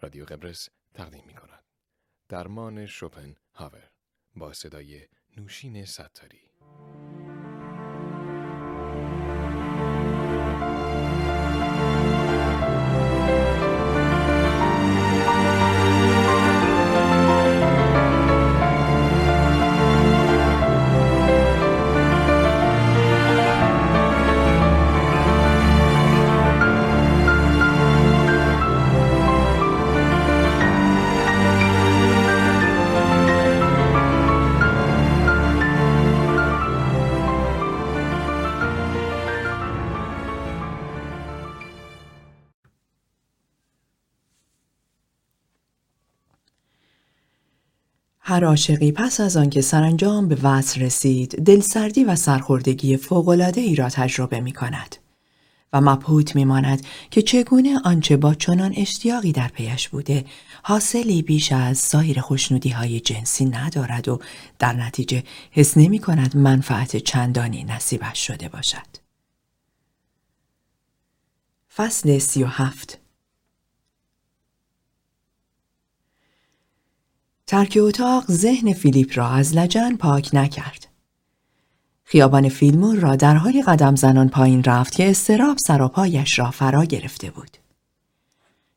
رادیو قبرس تقدیم می کند. درمان شوپن هاور با صدای نوشین ستاری هر عاشقی پس از آنکه سرانجام به وصل رسید دلسردی و سرخوردگی فوقالعاده ای را تجربه می کند و مبهوت می ماند که چگونه آنچه با چنان اشتیاقی در پیش بوده حاصلی بیش از سایر خوشنودی های جنسی ندارد و در نتیجه حس نمی کند منفعت چندانی نصیبش شده باشد. فصل سی و هفت ترک اتاق ذهن فیلیپ را از لجن پاک نکرد. خیابان فیلمور را در حال قدم زنان پایین رفت که استراب سراپایش را فرا گرفته بود.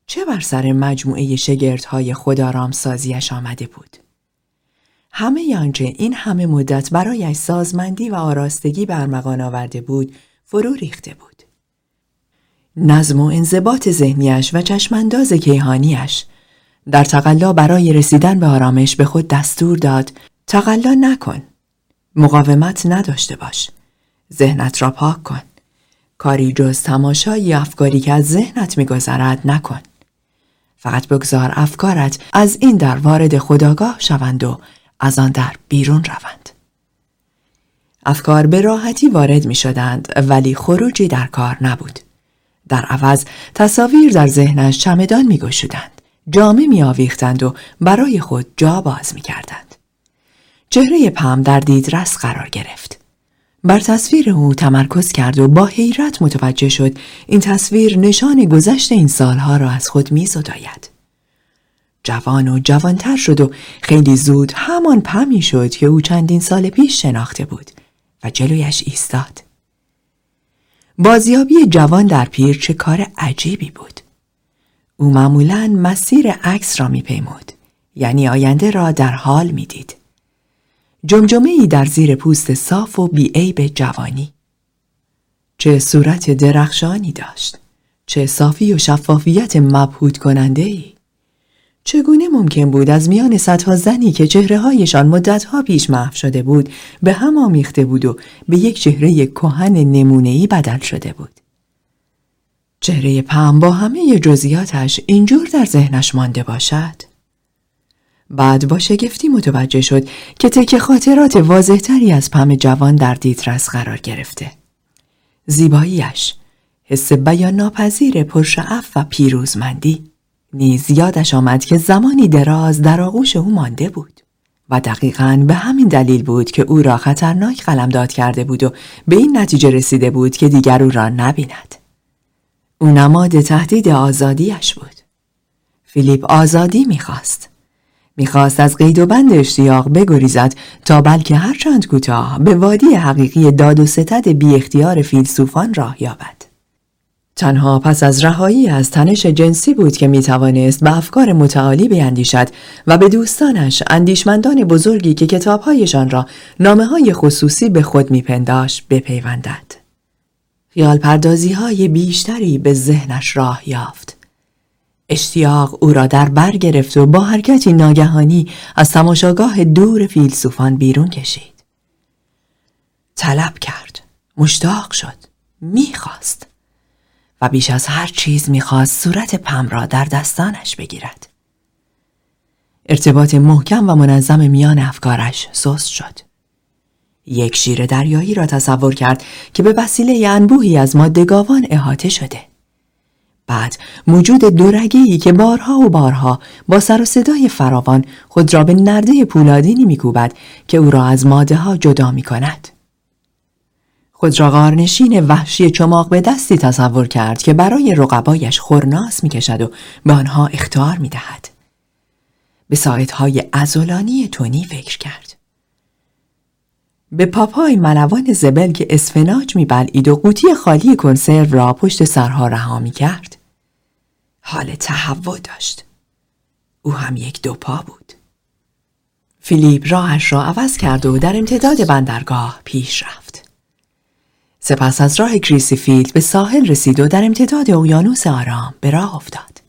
چه بر سر مجموعه شگردهای سازیش آمده بود؟ همه آنچه این همه مدت برایش سازمندی و آراستگی برمغان آورده بود فرو ریخته بود. نظم و انضباط ذهنیش و چشمانداز کیهانیش در تقلا برای رسیدن به آرامش به خود دستور داد تقلا نکن. مقاومت نداشته باش. ذهنت را پاک کن. کاری جز تماشای افکاری که از ذهنت میگذرد نکن. فقط بگذار افکارت از این در وارد خداگاه شوند و از آن در بیرون روند. افکار به راحتی وارد می شدند ولی خروجی در کار نبود. در عوض تصاویر در ذهنش چمدان می گشودند. جامه می و برای خود جا باز می کردند. چهره پم در دیدرس قرار گرفت. بر تصویر او تمرکز کرد و با حیرت متوجه شد این تصویر نشان گذشت این سالها را از خود می زداید. جوان و جوانتر شد و خیلی زود همان پمی شد که او چندین سال پیش شناخته بود و جلویش ایستاد. بازیابی جوان در پیر چه کار عجیبی بود. او معمولا مسیر عکس را میپیمود یعنی آینده را در حال می‌دید. جمجمه ای در زیر پوست صاف و بیعیب جوانی. چه صورت درخشانی داشت چه صافی و شفافیت مبهوت کننده ای چگونه ممکن بود از میان صدها زنی که چهره هایشان مدتها پیش محو شده بود به هم آمیخته بود و به یک چهره کهن نمونه‌ای بدل شده بود؟ چهره پم با همه جزیاتش اینجور در ذهنش مانده باشد؟ بعد با شگفتی متوجه شد که تک خاطرات واضحتری از پم جوان در دیدرس قرار گرفته. زیباییش، حس بیان ناپذیر پرشعف و پیروزمندی نیز یادش آمد که زمانی دراز در آغوش او مانده بود و دقیقا به همین دلیل بود که او را خطرناک قلمداد کرده بود و به این نتیجه رسیده بود که دیگر او را نبیند. او نماد تهدید آزادیش بود. فیلیپ آزادی می‌خواست. می‌خواست از قید و بند اشتیاق بگریزد تا بلکه هرچند کوتاه به وادی حقیقی داد و ستد بی اختیار فیلسوفان راه یابد. تنها پس از رهایی از تنش جنسی بود که می‌توانست به افکار متعالی بیندیشد و به دوستانش اندیشمندان بزرگی که کتابهایشان را نامه های خصوصی به خود میپنداش بپیوندد. خیال پردازی های بیشتری به ذهنش راه یافت. اشتیاق او را در بر گرفت و با حرکتی ناگهانی از تماشاگاه دور فیلسوفان بیرون کشید. طلب کرد. مشتاق شد. می‌خواست. و بیش از هر چیز می‌خواست صورت پم را در دستانش بگیرد. ارتباط محکم و منظم میان افکارش سست شد. یک شیر دریایی را تصور کرد که به وسیله انبوهی از مادگاوان احاطه شده. بعد موجود دورگهی که بارها و بارها با سر و صدای فراوان خود را به نرده پولادینی میکوبد که او را از ماده ها جدا می کند. خود را غارنشین وحشی چماق به دستی تصور کرد که برای رقبایش خورناس می‌کشد و به آنها اخطار می‌دهد. به ساعدهای عضلانی تونی فکر کرد. به پاپای ملوان زبل که اسفناج میبلعید و قوطی خالی کنسرو را پشت سر رها می کرد. حال تهوع داشت. او هم یک دو پا بود. فیلیپ راهش را عوض کرد و در امتداد بندرگاه پیش رفت. سپس از راه کریسیفیلد به ساحل رسید و در امتداد اقیانوس آرام به راه افتاد.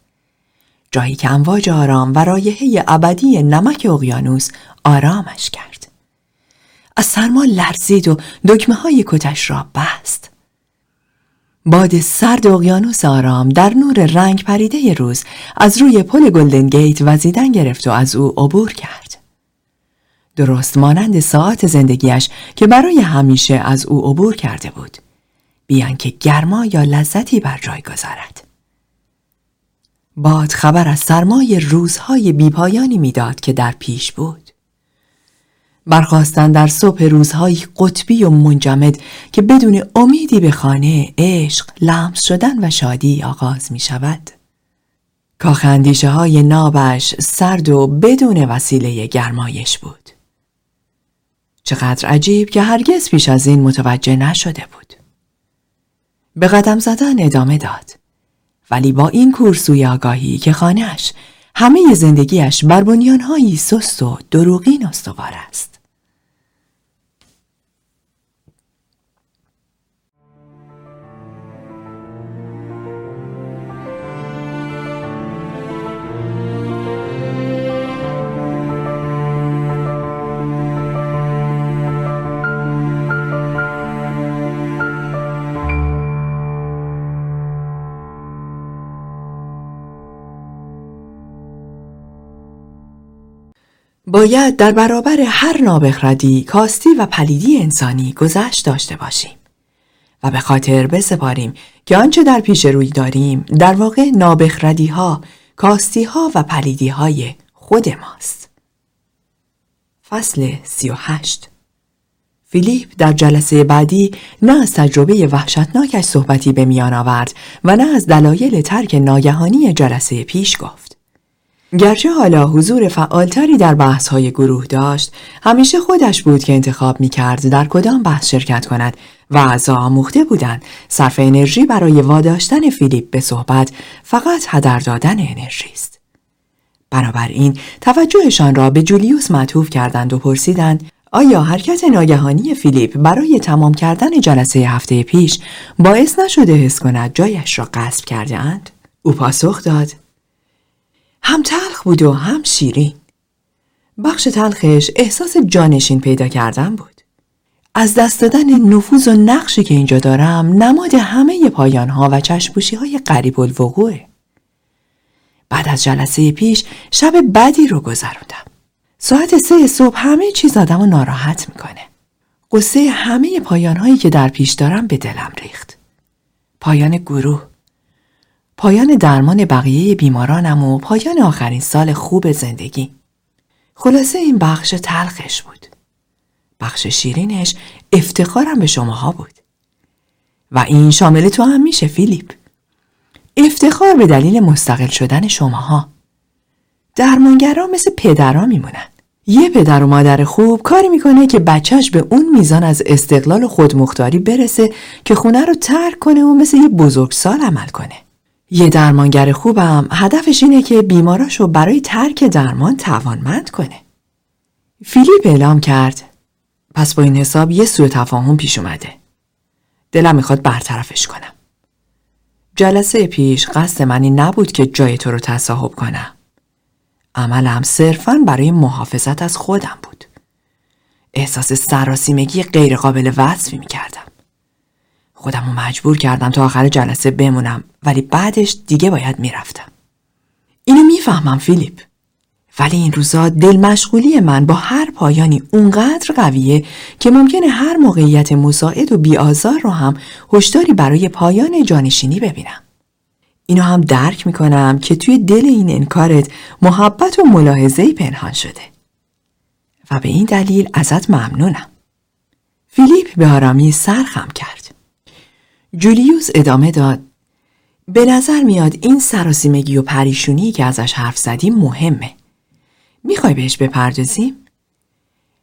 جایی که امواج آرام و رایحه ابدی نمک اقیانوس آرامش کرد. از سرما لرزید و دکمه های کتش را بست. باد سرد اقیانوس آرام در نور رنگ پریده روز از روی پل گلدن گیت وزیدن گرفت و از او عبور کرد. درست مانند ساعت زندگیش که برای همیشه از او عبور کرده بود. بیان که گرما یا لذتی بر جای گذارد. باد خبر از سرمای روزهای بیپایانی می‌داد که در پیش بود. برخواستن در صبح روزهای قطبی و منجمد که بدون امیدی به خانه، عشق، لمس شدن و شادی آغاز می شود. کاخ های نابش سرد و بدون وسیله گرمایش بود. چقدر عجیب که هرگز پیش از این متوجه نشده بود. به قدم زدن ادامه داد. ولی با این کورسوی آگاهی که خانهش همه زندگیش بر بنیانهایی سست و دروغین استوار است. باید در برابر هر نابخردی، کاستی و پلیدی انسانی گذشت داشته باشیم و به خاطر بسپاریم که آنچه در پیش روی داریم در واقع نابخردی ها، کاستی ها و پلیدی های خود ماست. فصل سی و هشت فیلیپ در جلسه بعدی نه از تجربه وحشتناکش صحبتی به میان آورد و نه از دلایل ترک ناگهانی جلسه پیش گفت. گرچه حالا حضور فعالتری در بحث های گروه داشت همیشه خودش بود که انتخاب می کرد در کدام بحث شرکت کند و اعضا آموخته بودند صرف انرژی برای واداشتن فیلیپ به صحبت فقط هدر دادن انرژی است بنابراین توجهشان را به جولیوس معطوف کردند و پرسیدند آیا حرکت ناگهانی فیلیپ برای تمام کردن جلسه هفته پیش باعث نشده حس کند جایش را غصب کرده اند؟ او پاسخ داد هم تلخ بود و هم شیرین. بخش تلخش احساس جانشین پیدا کردن بود. از دست دادن نفوذ و نقشی که اینجا دارم نماد همه پایان ها و چشپوشی های قریب الوقوعه. بعد از جلسه پیش شب بدی رو گذروندم. ساعت سه صبح همه چیز آدم رو ناراحت می‌کنه. قصه همه پایان هایی که در پیش دارم به دلم ریخت. پایان گروه. پایان درمان بقیه بیمارانم و پایان آخرین سال خوب زندگی. خلاصه این بخش تلخش بود. بخش شیرینش افتخارم به شماها بود. و این شامل تو هم میشه فیلیپ. افتخار به دلیل مستقل شدن شماها. درمانگرا مثل پدرها میمونن. یه پدر و مادر خوب کاری می‌کنه که بچهش به اون میزان از استقلال و خودمختاری برسه که خونه رو ترک کنه و مثل یه بزرگسال عمل کنه. یه درمانگر خوبم هدفش اینه که بیماراشو برای ترک درمان توانمند کنه. فیلیپ اعلام کرد پس با این حساب یه سوء تفاهم پیش اومده. دلم می‌خواد برطرفش کنم. جلسه پیش قصد منی نبود که جای تو رو تصاحب کنم. عملم صرفا برای محافظت از خودم بود. احساس سراسیمگی غیرقابل وصفی می‌کردم. خودم رو مجبور کردم تا آخر جلسه بمونم ولی بعدش دیگه باید می‌رفتم. اینو می‌فهمم فیلیپ. ولی این روزا دل مشغولی من با هر پایانی اونقدر قویه که ممکنه هر موقعیت مساعد و بیآزار رو هم هشداری برای پایان جانشینی ببینم. اینو هم درک می‌کنم که توی دل این انکارت محبت و ملاحظه پنهان شده. و به این دلیل ازت ممنونم. فیلیپ به آرامی سرخم کرد. جولیوس ادامه داد به نظر میاد این سراسیمگی و پریشونی که ازش حرف زدیم مهمه. می‌خوای بهش بپردازیم؟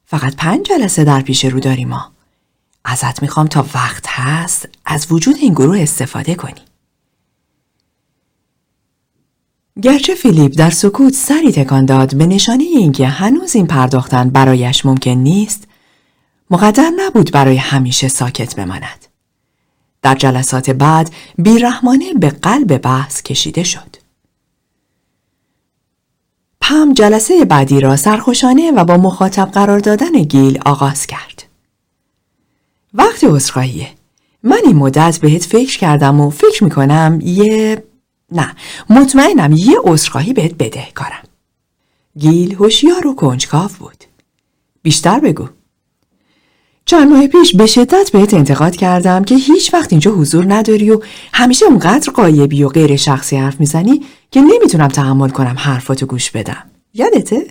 فقط پنج جلسه در پیش رو داریم ما. ازت می‌خوام تا وقت هست از وجود این گروه استفاده کنی. گرچه فیلیپ در سکوت سری تکان داد به نشانه اینکه هنوز این پرداختن برایش ممکن نیست مقدر نبود برای همیشه ساکت بماند در جلسات بعد بیرحمانه به قلب بحث کشیده شد. پم جلسه بعدی را سرخوشانه و با مخاطب قرار دادن گیل آغاز کرد. وقت عذرخواهیه. من این مدت بهت فکر کردم و فکر می‌کنم یه نه مطمئنم یه عذرخواهی بهت بده کارم. گیل هوشیار و کنجکاو بود. بیشتر بگو. چند ماه پیش به شدت بهت انتقاد کردم که هیچ وقت اینجا حضور نداری و همیشه اونقدر قایبی و غیر شخصی حرف می‌زنی که نمی‌تونم تحمل کنم حرفاتو گوش بدم یادته؟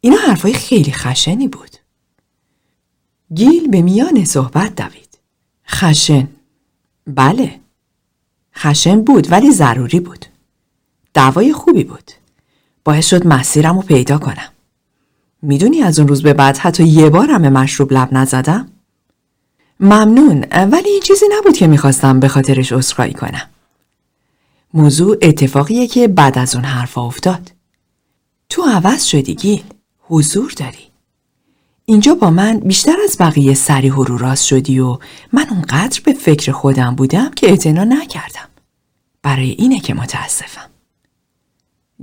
اینا حرفای خیلی خشنی بود گیل به میان صحبت دوید خشن بله خشن بود ولی ضروری بود. دعوای خوبی بود. باعث شد مسیرم رو پیدا کنم. می‌دونی از اون روز به بعد حتی یه بارم به مشروب لب نزدم؟ ممنون ولی این چیزی نبود که می‌خواستم به خاطرش عذرخواهی کنم. موضوع اتفاقیه که بعد از اون حرفا افتاد. تو عوض شدی گیل. حضور داری. اینجا با من بیشتر از بقیه سریح و راست شدی و من اونقدر به فکر خودم بودم که اعتنا نکردم. برای اینه که متاسفم.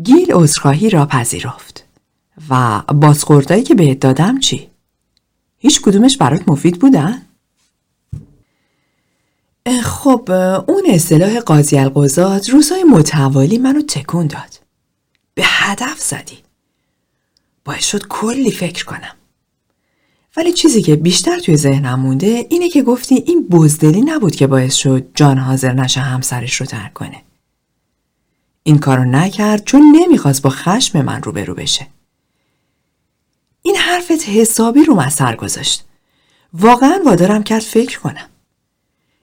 گیل عذرخواهی را پذیرفت و بازخوردایی که بهت دادم چی؟ هیچ کدومش برات مفید بودن؟ خب اون اصطلاح قاضی القضات روزهای متوالی منو تکون داد. به هدف زدی. باعث شد کلی فکر کنم. ولی چیزی که بیشتر توی ذهنم مونده اینه که گفتی این بزدلی نبود که باعث شد جان حاضر نشه همسرش رو ترک کنه. این کارو نکرد چون نمی‌خواست با خشم من روبرو بشه. این حرفت حسابی رو سر گذاشت. واقعا وادارم کرد فکر کنم.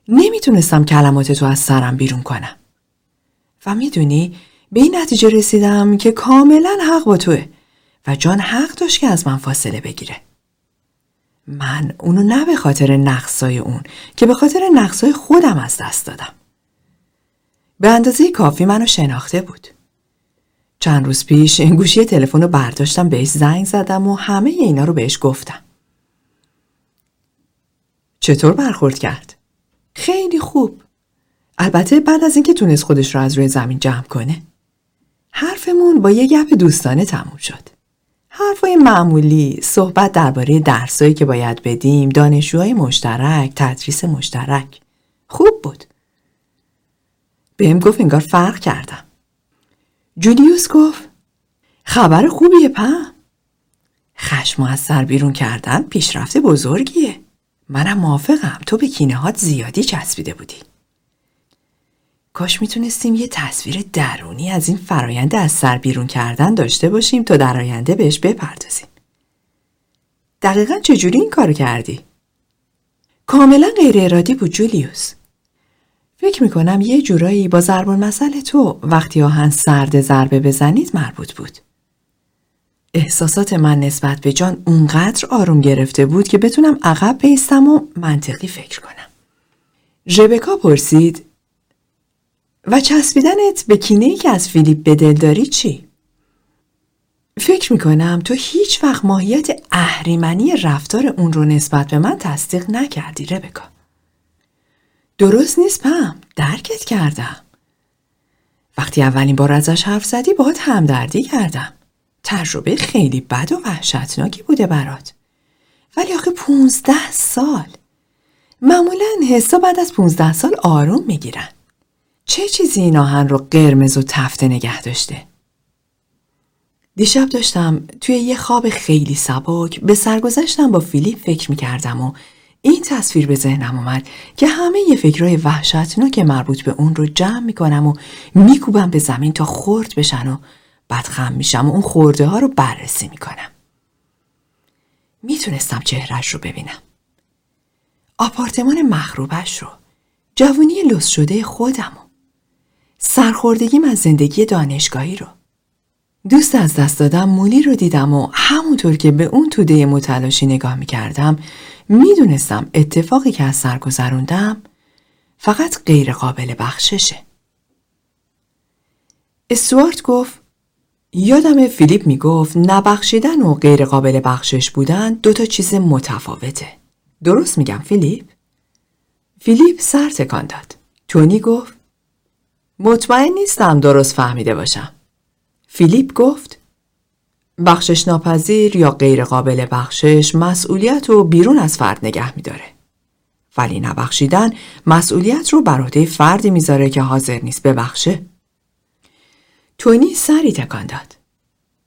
نمی‌تونستم کلمات تو از سرم بیرون کنم. و می‌دونی به این نتیجه رسیدم که کاملا حق با توه و جان حق داشت که از من فاصله بگیره. من اونو نه به خاطر نقصای اون که به خاطر نقصای خودم از دست دادم. به اندازه کافی منو شناخته بود. چند روز پیش این گوشی تلفن رو برداشتم بهش زنگ زدم و همه اینا رو بهش گفتم. چطور برخورد کرد؟ خیلی خوب. البته بعد از اینکه تونست خودش رو از روی زمین جمع کنه. حرفمون با یه گپ دوستانه تموم شد. حرفای معمولی، صحبت درباره درسایی که باید بدیم، دانشجوهای مشترک، تدریس مشترک. خوب بود. بهم گفت انگار فرق کردم. جولیوس گفت خبر خوبیه پم. خشم از سر بیرون کردن پیشرفت بزرگیه. منم موافقم تو به کینه هات زیادی چسبیده بودی. کاش می‌تونستیم یه تصویر درونی از این فرایند از سر بیرون کردن داشته باشیم تا در آینده بهش بپردازیم. دقیقا چجوری این کارو کردی؟ کاملا غیر ارادی بود جولیوس. فکر می‌کنم یه جورایی با ضرب مسئله تو وقتی آهن سرد ضربه بزنید مربوط بود. احساسات من نسبت به جان اونقدر آروم گرفته بود که بتونم عقب بیستم و منطقی فکر کنم. ژبکا پرسید و چسبیدنت به کینه که از فیلیپ به دل داری چی؟ فکر می‌کنم تو هیچ وقت ماهیت اهریمنی رفتار اون رو نسبت به من تصدیق نکردی ربکا. درست نیست پم درکت کردم. وقتی اولین بار ازش حرف زدی باهات همدردی کردم. تجربه خیلی بد و وحشتناکی بوده برات. ولی آخه پونزده سال. معمولا حسا بعد از پونزده سال آروم می‌گیرن. چه چیزی این آهن رو قرمز و تفته نگه داشته؟ دیشب داشتم توی یه خواب خیلی سبک به سرگذشتم با فیلیپ فکر می‌کردم و این تصویر به ذهنم اومد که همه یه فکرهای وحشتناک مربوط به اون رو جمع می‌کنم و میکوبم به زمین تا خورد بشن و بعد خم میشم و اون خورده ها رو بررسی می‌کنم. می‌تونستم چهرش رو ببینم. آپارتمان مخروبش رو جوانی لس شده خودم و سرخوردگیم از زندگی دانشگاهی رو دوست از دست دادم مولی رو دیدم و همونطور که به اون توده متلاشی نگاه می کردم می‌دونستم اتفاقی که از سر گذروندم فقط غیر قابل بخششه. استوارت گفت یادم فیلیپ می‌گفت نبخشیدن و غیر قابل بخشش بودن دوتا چیز متفاوته. درست میگم فیلیپ؟ فیلیپ سر تکان داد. تونی گفت مطمئن نیستم درست فهمیده باشم. فیلیپ گفت بخشش ناپذیر یا غیر قابل بخشش مسئولیت رو بیرون از فرد نگه میداره. ولی نبخشیدن مسئولیت رو بر عهده فردی می‌ذاره که حاضر نیست ببخشه. تونی سری تکان داد.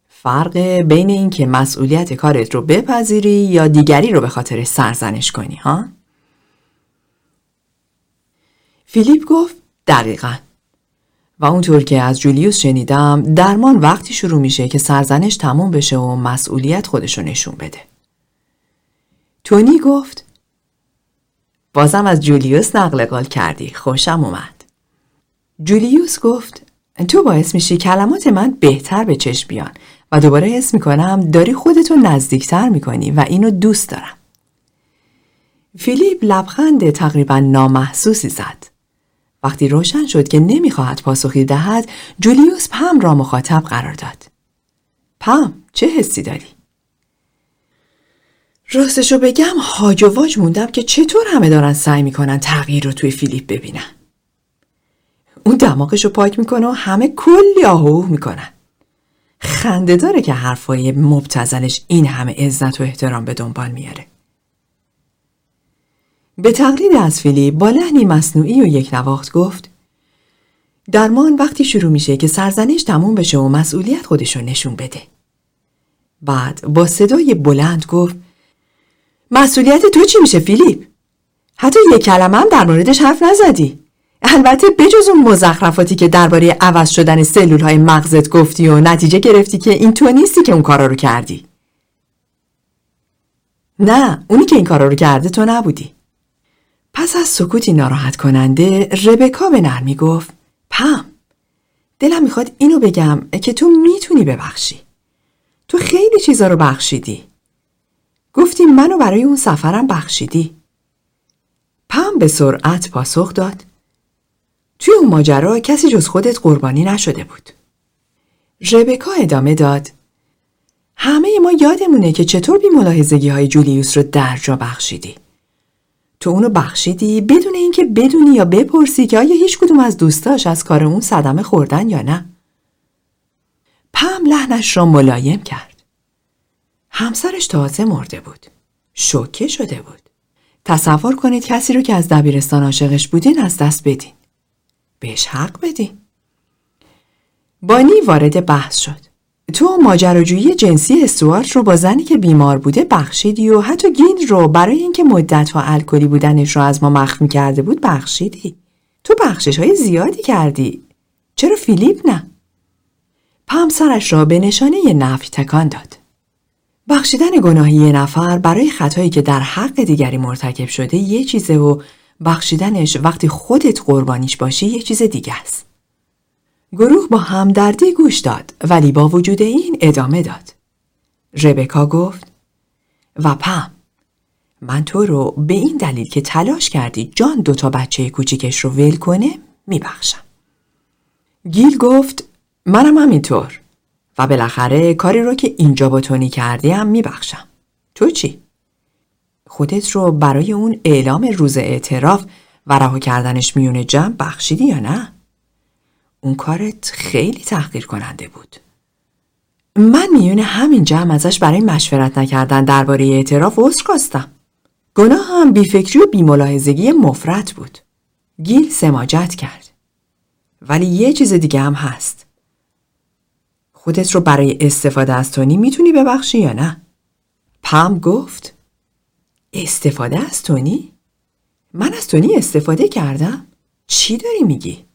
فرق بین این که مسئولیت کارت رو بپذیری یا دیگری رو به خاطر سرزنش کنی ها؟ فیلیپ گفت دقیقا. و اونطور که از جولیوس شنیدم درمان وقتی شروع میشه که سرزنش تموم بشه و مسئولیت خودشو نشون بده. تونی گفت بازم از جولیوس نقل قول کردی خوشم اومد. جولیوس گفت تو باعث میشی کلمات من بهتر به چشم بیان و دوباره حس می‌کنم داری خودتو نزدیکتر می‌کنی و اینو دوست دارم. فیلیپ لبخند تقریبا نامحسوسی زد. وقتی روشن شد که نمی‌خواهد پاسخی دهد جولیوس پم را مخاطب قرار داد. پم چه حسی داری؟ راستشو بگم هاج و واج موندم که چطور همه دارن سعی می‌کنن تغییر رو توی فیلیپ ببینن. اون دماغشو پاک می‌کنه و همه کلی آهوه می‌کنن. خنده داره که حرفای مبتزلش این همه عزت و احترام به دنبال میاره. به تقلید از فیلیپ با لحنی مصنوعی و یک نواخت گفت درمان وقتی شروع میشه که سرزنش تموم بشه و مسئولیت خودشو نشون بده. بعد با صدای بلند گفت مسئولیت تو چی میشه فیلیپ؟ حتی یک کلمه هم در موردش حرف نزدی. البته بجز اون مزخرفاتی که درباره عوض شدن سلول های مغزت گفتی و نتیجه گرفتی که این تو نیستی که اون کارا رو کردی. نه اونی که این کارا رو کرده تو نبودی. پس از سکوتی ناراحت کننده ربکا به نرمی گفت پم دلم می‌خواد اینو بگم که تو می‌تونی ببخشی. تو خیلی چیزا رو بخشیدی. گفتی منو برای اون سفرم بخشیدی. پم به سرعت پاسخ داد. توی اون ماجرا کسی جز خودت قربانی نشده بود. ربکا ادامه داد. همه ما یادمونه که چطور بی ملاحظگی های جولیوس رو درجا بخشیدی. تو اونو بخشیدی بدون اینکه بدونی یا بپرسی که آیا هیچ کدوم از دوستاش از کار اون صدمه خوردن یا نه. پم لحنش را ملایم کرد. همسرش تازه مرده بود. شوکه شده بود. تصور کنید کسی رو که از دبیرستان عاشقش بودین از دست بدین. بهش حق بدین. بانی وارد بحث شد. تو ماجراجویی جنسی استوارت رو با زنی که بیمار بوده بخشیدی و حتی گین رو برای اینکه مدت الکلی بودنش رو از ما مخفی کرده بود بخشیدی. تو بخشش های زیادی کردی. چرا فیلیپ نه؟ پم سرش را به نشانه نفی تکان داد. بخشیدن گناهی یه نفر برای خطایی که در حق دیگری مرتکب شده یه چیزه و بخشیدنش وقتی خودت قربانیش باشی یه چیز دیگه است. گروه با همدردی گوش داد ولی با وجود این ادامه داد. ربکا گفت و پم من تو رو به این دلیل که تلاش کردی جان دوتا بچه کوچیکش رو ول کنه میبخشم. گیل گفت منم همینطور و بالاخره کاری رو که اینجا با تونی کردی هم میبخشم. تو چی؟ خودت رو برای اون اعلام روز اعتراف و رها کردنش میونه جمع بخشیدی یا نه؟ اون کارت خیلی تحقیر کننده بود. من میون همین جمع ازش برای مشورت نکردن درباره اعتراف عذر خواستم. گناه هم بیفکری و بیملاحظگی مفرت بود. گیل سماجت کرد. ولی یه چیز دیگه هم هست. خودت رو برای استفاده از تونی می‌تونی ببخشی یا نه؟ پم گفت استفاده از تونی؟ من از تونی استفاده کردم؟ چی داری میگی؟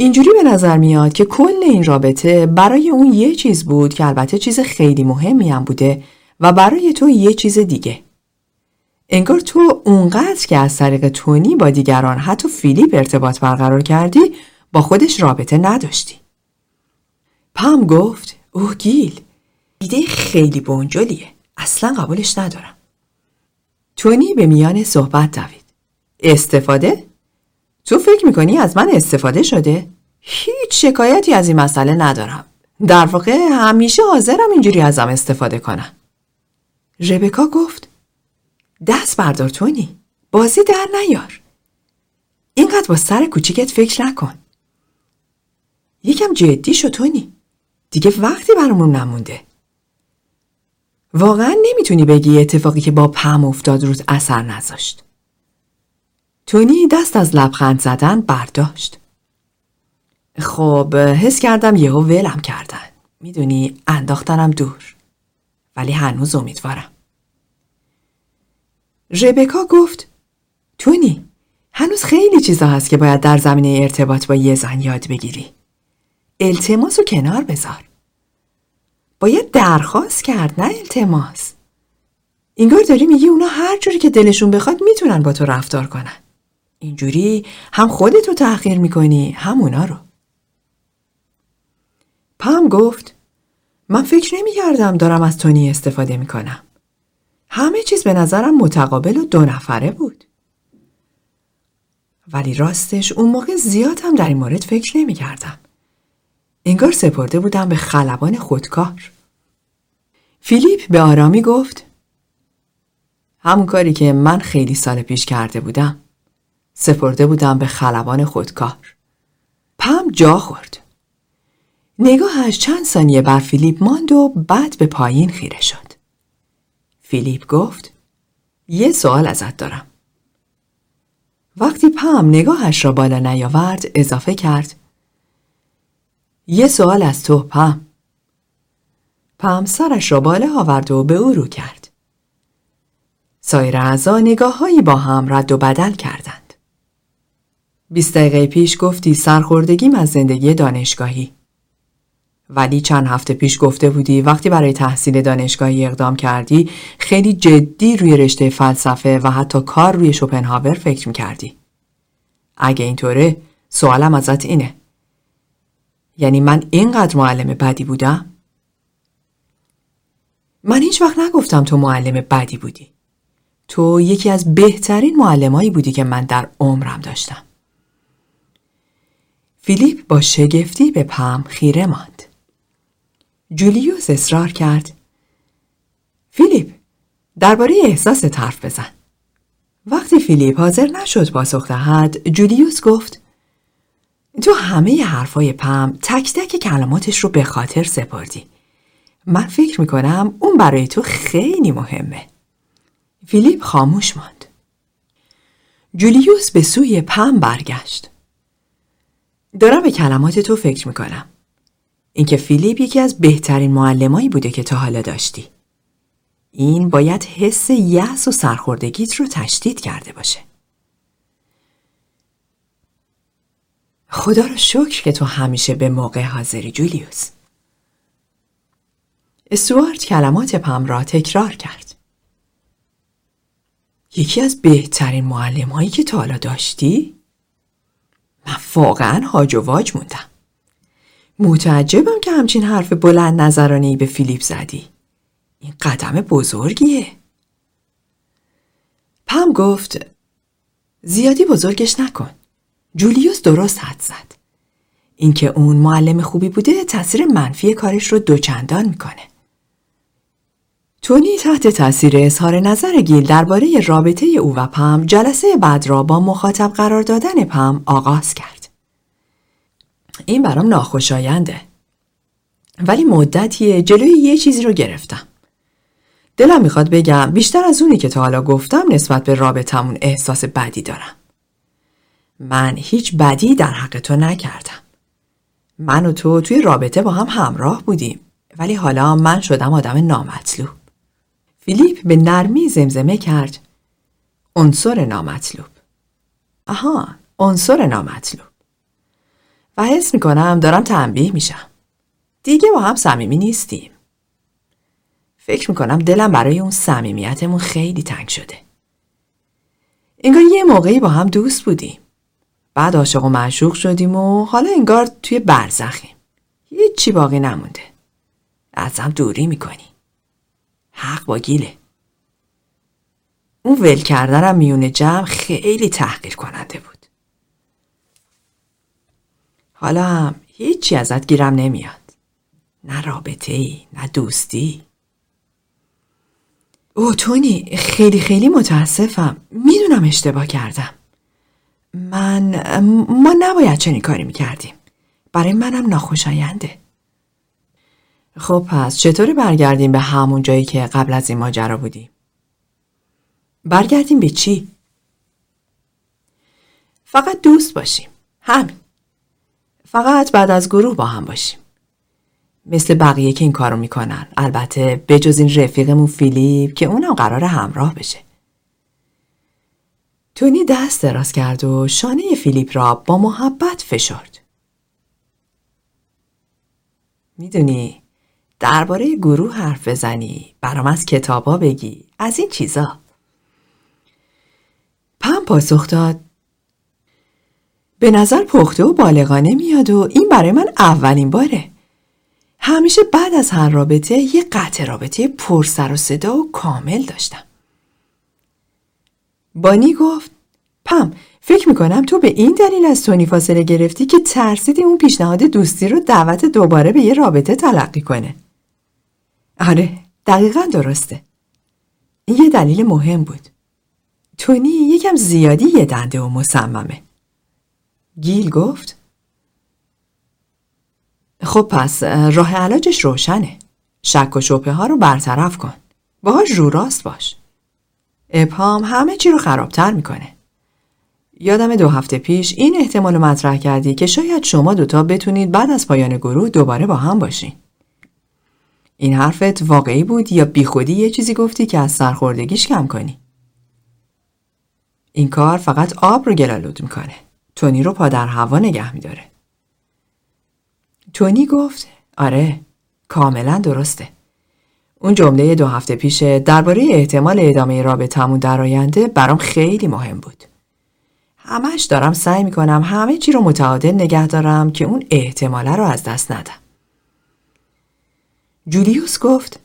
اینجوری به نظر میاد که کل این رابطه برای اون یه چیز بود که البته چیز خیلی مهمی هم بوده و برای تو یه چیز دیگه. انگار تو اونقدر که از طریق تونی با دیگران حتی فیلیپ ارتباط برقرار کردی با خودش رابطه نداشتی. پام گفت اوه گیل ایده خیلی بونجلیه. اصلا قبولش ندارم. تونی به میان صحبت دوید. استفاده؟ تو فکر می‌کنی از من استفاده شده؟ هیچ شکایتی از این مسئله ندارم. در واقع همیشه حاضرم اینجوری ازم استفاده کنم. ربکا گفت دست بردار تونی. بازی در نیار. اینقدر با سر کوچیکت فکر نکن. یکم جدی شو تونی. دیگه وقتی برامون نمونده. واقعا نمی‌تونی بگی اتفاقی که با پم افتاد روز اثر نذاشت. تونی دست از لبخند زدن برداشت. خب حس کردم یهو ولم کردن. می‌دونی انداختنم دور. ولی هنوز امیدوارم. ربکا گفت تونی هنوز خیلی چیزا هست که باید در زمینه ارتباط با یه زن یاد بگیری. التماس رو کنار بذار. باید درخواست کرد نه التماس. اینگار داری میگی اونا هر جوری که دلشون بخواد می‌تونن با تو رفتار کنن. اینجوری هم خودتو تأخیر می‌کنی هم اونا رو. پام گفت من فکر نمی‌کردم دارم از تونی استفاده می‌کنم. همه چیز به نظرم متقابل و دو نفره بود. ولی راستش اون موقع زیاد هم در این مورد فکر نمی کردم. انگار سپرده بودم به خلبان خودکار. فیلیپ به آرامی گفت همون کاری که من خیلی سال پیش کرده بودم. سپرده بودم به خلبان خودکار. پم جا خورد. نگاهش چند ثانیه بر فیلیپ ماند و بعد به پایین خیره شد. فیلیپ گفت یه سوال ازت دارم. وقتی پم نگاهش را بالا نیاورد اضافه کرد یه سوال از تو پم. پم سرش را بالا آورد و به او رو کرد. سایر اعضا نگاههایی با هم رد و بدل کردند. بیست دقیقه پیش گفتی سرخوردگیم از زندگی دانشگاهی. ولی چند هفته پیش گفته بودی وقتی برای تحصیل دانشگاهی اقدام کردی خیلی جدی روی رشته فلسفه و حتی کار روی شوپنهاور فکر می‌کردی. اگه اینطوره سوالم ازت اینه. یعنی من اینقدر معلم بدی بودم؟ من هیچ وقت نگفتم تو معلم بدی بودی. تو یکی از بهترین معلمایی بودی که من در عمرم داشتم. فیلیپ با شگفتی به پم خیره ماند. جولیوس اصرار کرد. فیلیپ درباره احساس حرف بزن. وقتی فیلیپ حاضر نشد پاسخ دهد جولیوس گفت تو همه حرفای پم تک تک کلماتش رو به خاطر سپردی. من فکر می‌کنم اون برای تو خیلی مهمه. فیلیپ خاموش ماند. جولیوس به سوی پم برگشت. دارم به کلمات تو فکر می‌کنم. اینکه فیلیپ یکی از بهترین معلمایی بوده که تا حالا داشتی. این باید حس یأس و سرخوردگیت رو تشدید کرده باشه. خدا رو شکر که تو همیشه به موقع حاضری جولیوس. استوارت کلمات پم را تکرار کرد. یکی از بهترین معلم هایی که تا حالا داشتی؟ من واقعا هاج و واج موندم. متعجبم که همچین حرف بلند نظرانه به فیلیپ زدی. این قدم بزرگیه. پم گفت زیادی بزرگش نکن. جولیوس درست حد زد. اینکه اون معلم خوبی بوده تاثیر منفی کارش رو دوچندان می‌کنه. تونی تحت تاثیر اظهار نظر گیل درباره رابطه او و پم جلسه بعد را با مخاطب قرار دادن پم آغاز کرد. این برام ناخوشاینده. ولی مدتیه جلوی یه چیزی رو گرفتم. دلم می‌خواد بگم بیشتر از اونی که تا حالا گفتم نسبت به رابطمون احساس بدی دارم. من هیچ بدی در حق تو نکردم. من و تو توی رابطه با هم همراه بودیم ولی حالا من شدم آدم نامطلوب. فیلیپ به نرمی زمزمه کرد عنصر نامطلوب. آها، عنصر نامطلوب. و حس می‌کنم دارم تنبیه میشم. دیگه با هم صمیمی نیستیم. فکر می‌کنم دلم برای اون صمیمیتمون خیلی تنگ شده. انگار یه موقعی با هم دوست بودیم. بعد عاشق و معشوق شدیم و حالا انگار توی برزخیم. هیچی باقی نمونده. ازم دوری می‌کنی. حق با گیله. اون ول کردنم میون جمع خیلی تحقیر کننده بود. حالا هم هیچی ازت گیرم نمیاد. نه رابطه ای، نه دوستی. او تونی خیلی خیلی متاسفم. می‌دونم اشتباه کردم. من ما نباید چنین کاری می‌کردیم. برای منم ناخوشاینده. خب پس چطوری برگردیم به همون جایی که قبل از این ماجرا بودیم؟ برگردیم به چی؟ فقط دوست باشیم. همین. فقط بعد از گروه با هم باشیم. مثل بقیه که این کارو می‌کنن. البته بجز این رفیقمون فیلیپ که اونم قرار همراه بشه. تونی دست دراز کرد و شانه فیلیپ را با محبت فشرد. می‌دونی درباره گروه حرف بزنی برام از کتابا بگی از این چیزا. پم پاسخ داد به نظر پخته و بالغانه میاد و این برای من اولین باره. همیشه بعد از هر رابطه یه قطع رابطه پر سر و صدا و کامل داشتم. بانی گفت پم فکر می‌کنم تو به این دلیل از تونی فاصله گرفتی که ترسیدی اون پیشنهاد دوستی رو دعوت دوباره به یه رابطه تلقی کنه. آره دقیقا درسته. این یه دلیل مهم بود. تونی یکم زیادی یه دنده و مصممه. گیل گفت خب پس راه علاجش روشنه. شک و شبه ها رو برطرف کن. باهاش رو راست باش. ابهام همه چی رو خرابتر می‌کنه. یادم دو هفته پیش این احتمال مطرح کردی که شاید شما دوتا بتونید بعد از پایان گروه دوباره با هم باشین. این حرفت واقعی بود یا بیخودی یه چیزی گفتی که از سرخوردگیش کم کنی؟ این کار فقط آب رو گلالود می‌کنه. تونی رو پا در هوا نگه میداره. تونی گفت آره کاملا درسته. اون جمله دو هفته پیش درباره احتمال ادامه رابطمون در آینده برام خیلی مهم بود. همش دارم سعی می‌کنم همه چی رو متعادل نگه دارم که اون احتماله رو از دست ندم. جولیوس گفت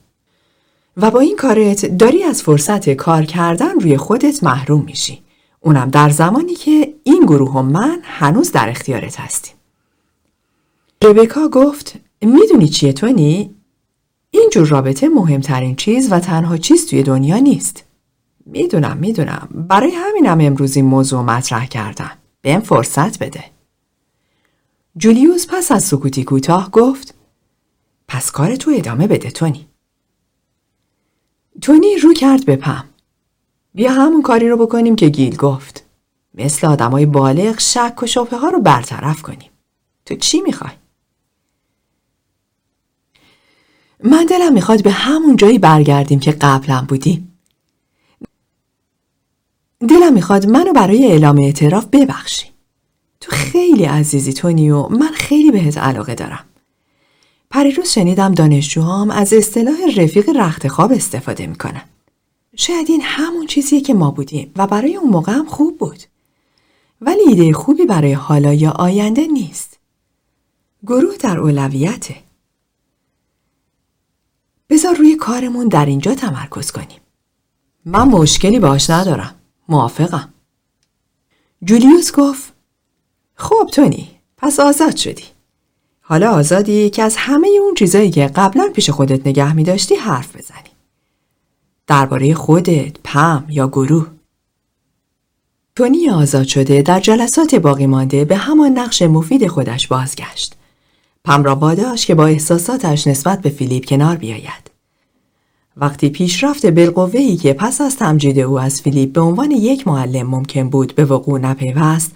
و با این کارت داری از فرصت کار کردن روی خودت محروم میشی اونم در زمانی که این گروه و من هنوز در اختیارت هستیم. ربکا گفت می‌دونی چیه تونی؟ اینجور رابطه مهمترین چیز و تنها چیز توی دنیا نیست. می‌دونم می‌دونم برای همینم امروز این موضوع مطرح کردم. بهم فرصت بده. جولیوس پس از سکوتی کوتاه گفت پس کار تو ادامه بده تونی. تونی رو کرد به پم. بیا همون کاری رو بکنیم که گیل گفت. مثل آدمای بالغ شک و شبه ها رو برطرف کنیم. تو چی می‌خوای؟ من دلم می‌خواد به همون جایی برگردیم که قبلا بودیم. دلم می‌خواد منو برای اعلام اعتراف ببخشی. تو خیلی عزیزی تونی و من خیلی بهت علاقه دارم. پریروز شنیدم دانشجوهام از اصطلاح رفیق رخت خواب استفاده می‌کنن. شاید این همون چیزیه که ما بودیم و برای اون موقع هم خوب بود. ولی ایده خوبی برای حالا یا آینده نیست. گروه در اولویته. بذار روی کارمون در اینجا تمرکز کنیم. من مشکلی باش ندارم. موافقم. جولیوس گفت خب تونی پس آزاد شدی. حالا آزادی که از همه اون چیزایی که قبلا پیش خودت نگه می داشتی حرف بزنی. درباره خودت، پم یا گروه. تونی آزاد شده در جلسات باقی مانده به همان نقش مفید خودش بازگشت. پم را واداشت که با احساساتش نسبت به فیلیپ کنار بیاید. وقتی پیشرفت بالقوه‌ای که پس از تمجید او از فیلیپ به عنوان یک معلم ممکن بود به وقوع نپیوست،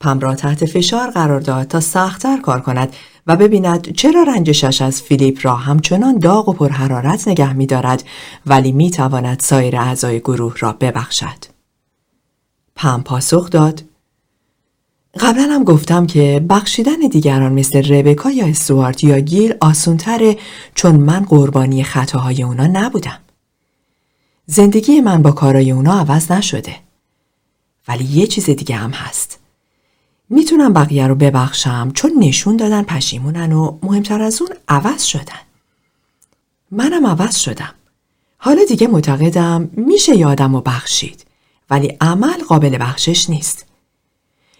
پم را تحت فشار قرار داد تا سختتر کار کند و ببیند چرا رنجشش از فیلیپ را همچنان داغ و پرحرارت نگه می دارد ولی می تواند سایر اعضای گروه را ببخشد. پم پاسخ داد قبلا هم گفتم که بخشیدن دیگران مثل ربکا یا استوارت یا گیل آسونتره چون من قربانی خطاهای اونا نبودم. زندگی من با کارای اونا عوض نشده. ولی یه چیز دیگه هم هست. می‌تونم بقیه رو ببخشم چون نشون دادن پشیمونن و مهمتر از اون عوض شدن. منم عوض شدم. حالا دیگه معتقدم میشه یادم رو بخشید ولی عمل قابل بخشش نیست.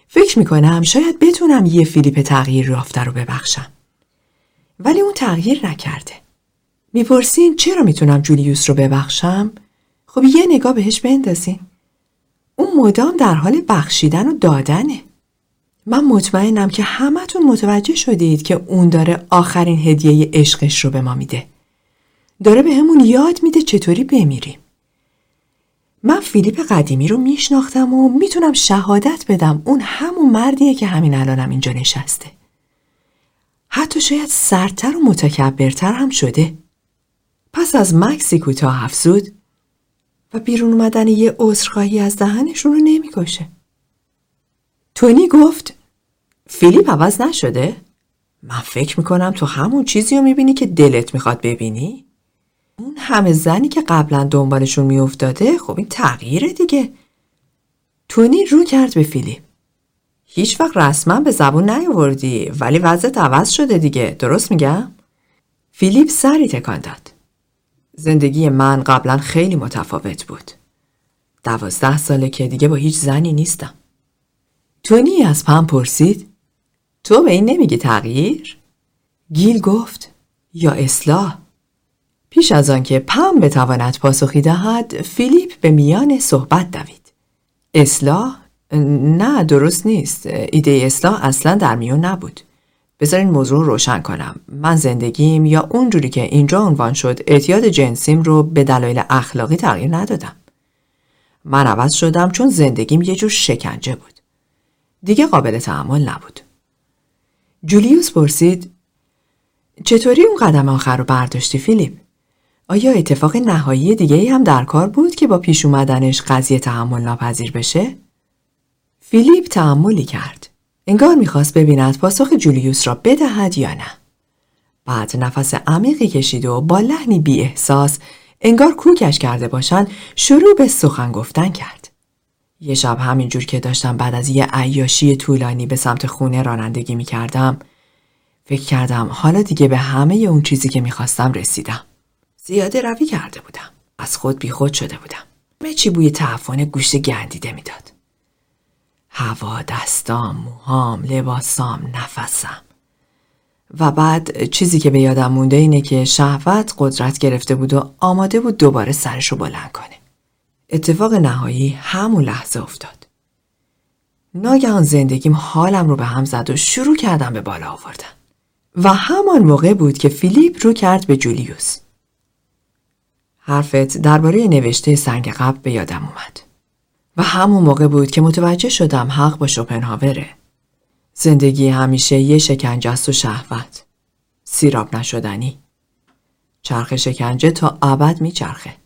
فکر می‌کنم شاید بتونم یه فیلیپ تغییر رافته رو ببخشم. ولی اون تغییر نکرده. می‌پرسین چرا می‌تونم جولیوس رو ببخشم؟ خب یه نگاه بهش بندازین. اون مدام در حال بخشیدن و دادنه. من مطمئنم که همتون متوجه شدید که اون داره آخرین هدیه عشقش رو به ما میده. داره به همون یاد میده چطوری بمیریم. من فیلیپ قدیمی رو میشناختم و می‌تونم شهادت بدم اون همون مردیه که همین الانم اینجا نشسته. حتی شاید سرتر و متکبرتر هم شده. پس از مکسی کوتاه افزود و بیرون اومدن یه عذرخواهی از دهنشون رو نمی‌کشه. تونی گفت فیلیپ عوض نشده؟ من فکر می‌کنم تو همون چیزی رو می‌بینی که دلت می‌خواد ببینی؟ اون همه زنی که قبلا دنبالشون میافتاده خب این تغییره دیگه تونی رو کرد به فیلیپ هیچ وقت رسما به زبون نیاوردی ولی وضعت عوض شده دیگه درست میگم؟ فیلیپ سری تکان داد زندگی من قبلا خیلی متفاوت بود دوازده ساله که دیگه با هیچ زنی نیستم تونی از پم پرسید؟ تو به این نمیگی تغییر؟ گیل گفت یا اصلاح. پیش از آنکه پم بتواند پاسخی دهد فیلیپ به میان صحبت دوید. اصلاح؟ نه درست نیست. ایده اصلاح اصلا در میون نبود. بذارین موضوع رو روشن کنم. من زندگیم یا اونجوری که اینجا عنوان شد اعتیاد جنسیم رو به دلایل اخلاقی تغییر ندادم. من عوض شدم چون زندگیم یه جور شکنجه بود. دیگه قابل تحمل نبود جولیوس پرسید چطوری اون قدم آخر رو برداشتی فیلیپ؟ آیا اتفاق نهایی دیگه هم در کار بود که با پیش اومدنش قضیه تحمل ناپذیر بشه؟ فیلیپ تحملی کرد. انگار می‌خواست ببیند پاسخ جولیوس را بدهد یا نه. بعد نفس عمیقی کشید و با لحنی بی احساس انگار کوکش کرده باشند شروع به سخن گفتن کرد. یه شب همینجور که داشتم بعد از یه عیاشی طولانی به سمت خونه رانندگی می‌کردم فکر کردم حالا دیگه به همه اون چیزی که می‌خواستم رسیدم. زیاده روی کرده بودم. از خود بیخود شده بودم. مچی بوی تعفن گوشت گندیده می‌داد. هوا، دستام، موهام، لباسام، نفسم. و بعد چیزی که به یادم مونده اینه که شهوت قدرت گرفته بود و آماده بود دوباره سرش رو بلند کنه. اتفاق نهایی همون لحظه افتاد. ناگهان زندگیم حالم رو به هم زد و شروع کردم به بالا آوردن. و همان موقع بود که فیلیپ رو کرد به جولیوس. حرفت درباره نوشته سنگ قبل به یادم اومد. و همون موقع بود که متوجه شدم حق با شوپنهاوره. زندگی همیشه یه شکنجه است و شهوت. سیراب نشدنی. چرخ شکنجه تا ابد میچرخه.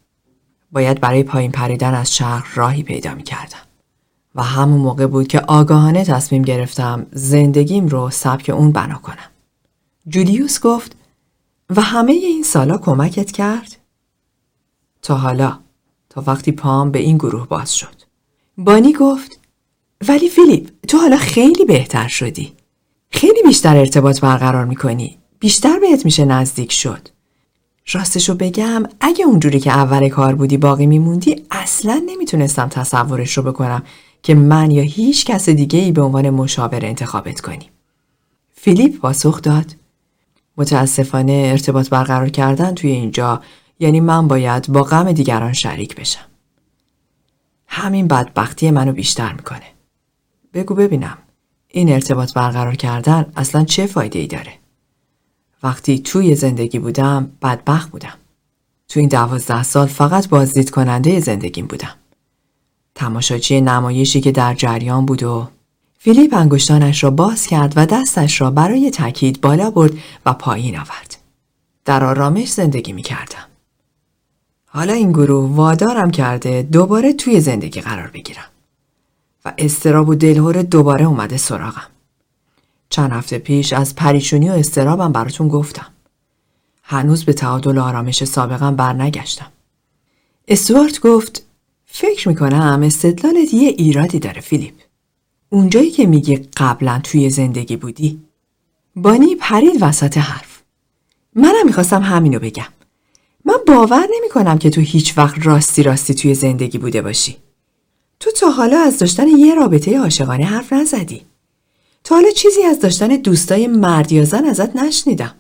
باید برای پایین پریدن از چرخ راهی پیدا می کردم. و همون موقع بود که آگاهانه تصمیم گرفتم زندگیم رو سبک اون بنا کنم. جولیوس گفت و همه این سالا کمکت کرد؟ تا حالا تا وقتی پام به این گروه باز شد. بانی گفت ولی فیلیپ تو حالا خیلی بهتر شدی. خیلی بیشتر ارتباط برقرار می‌کنی. بیشتر بهت میشه نزدیک شد. راستشو بگم اگه اونجوری که اول کار بودی باقی میموندی اصلا نمی‌تونستم تصورش رو بکنم که من یا هیچ کس دیگه ای به عنوان مشاور انتخابت کنی. فیلیپ پاسخ داد متاسفانه ارتباط برقرار کردن توی اینجا یعنی من باید با غم دیگران شریک بشم. همین بدبختی منو بیشتر می‌کنه. بگو ببینم این ارتباط برقرار کردن اصلا چه فایده ای داره؟ وقتی توی زندگی بودم بدبخت بودم. تو این دوازده سال فقط بازدید کننده زندگیم بودم. تماشاچی نمایشی که در جریان بود و فیلیپ انگشتانش را باز کرد و دستش را برای تاکید بالا برد و پایین آورد. در آرامش زندگی می کردم. حالا این گروه وادارم کرده دوباره توی زندگی قرار بگیرم. و استراب و دلهور دوباره اومده سراغم. چند هفته پیش از پریشونی و استرابم براتون گفتم. هنوز به تعادل آرامش سابقم برنگشتم. استوارت گفت فکر می‌کنم استدلالت یه ایرادی داره فیلیپ. اونجایی که میگی قبلا توی زندگی بودی. بانی پرید وسط حرف. منم می‌خواستم همینو بگم. من باور نمی کنم که تو هیچ وقت راستی راستی توی زندگی بوده باشی. تو تا حالا از داشتن یه رابطه عاشقانه حرف نزدی. تا حالا چیزی از داشتن دوستای مرد یا زن ازت نشنیدم.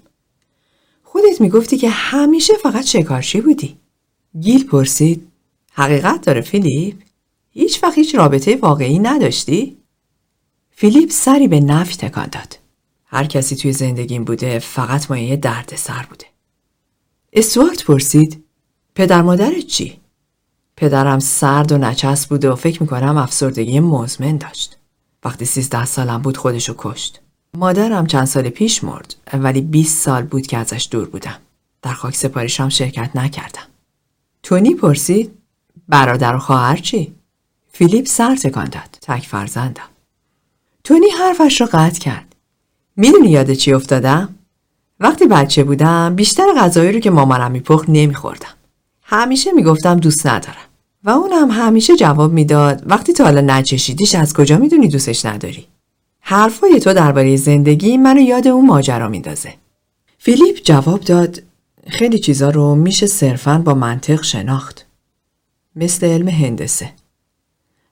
خودت می‌گفتی که همیشه فقط شکارچی بودی. گیل پرسید حقیقت داره فیلیپ؟ هیچ وقت هیچ رابطه واقعی نداشتی؟ فیلیپ سری به نفی تکان داد. هر کسی توی زندگیم بوده فقط مایه درد سر بوده. استوارت پرسید پدر مادرت چی؟ پدرم سرد و نچس بود و فکر می‌کنم افسردگی مزمن داشت. وقتی سیزده سالم بود خودشو کشت. مادرم چند سال پیش مرد ولی 20 سال بود که ازش دور بودم. در خاک سپاریشم شرکت نکردم. تونی پرسید برادر و خواهر چی؟ فیلیپ سر تکان داد. تک فرزندم. تونی حرفش را قطع کرد. می‌دونی یاد چی افتادم؟ وقتی بچه بودم بیشتر غذایی رو که مامانم میپخت نمیخوردم. همیشه می‌گفتم دوست ندارم. و اونم همیشه جواب می‌داد وقتی تا حالا نچشیدیش از کجا می‌دونی دوستش نداری؟ حرفای تو درباره زندگی منو یاد اون ماجرا میندازه. فیلیپ جواب داد خیلی چیزا رو میشه صرفا با منطق شناخت. مثل علم هندسه.